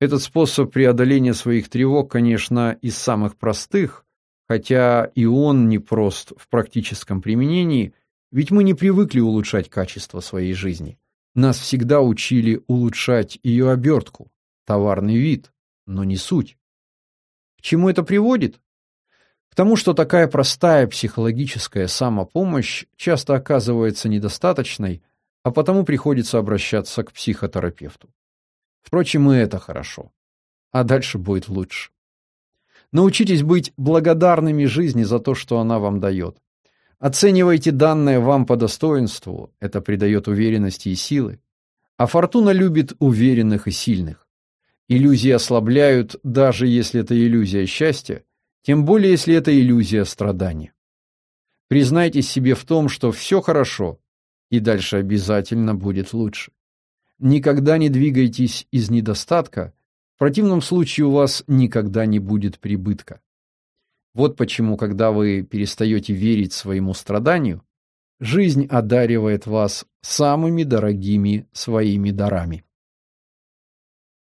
Этот способ преодоления своих тревог, конечно, из самых простых, хотя и он непрост в практическом применении, ведь мы не привыкли улучшать качество своей жизни. Нас всегда учили улучшать ее обертку, товарный вид, но не суть. К чему это приводит? К тому, что такая простая психологическая самопомощь часто оказывается недостаточной, а потому приходится обращаться к психотерапевту. Впрочем, и это хорошо. А дальше будет лучше. Научитесь быть благодарными жизни за то, что она вам дает. Оценивайте данное вам по достоинству, это придает уверенности и силы. А фортуна любит уверенных и сильных. Иллюзии ослабляют, даже если это иллюзия счастья, тем более если это иллюзия страдания. Признайтесь себе в том, что все хорошо, и дальше обязательно будет лучше. Никогда не двигайтесь из недостатка, в противном случае у вас никогда не будет прибытка. Вот почему, когда вы перестаете верить своему страданию, жизнь одаривает вас самыми дорогими своими дарами.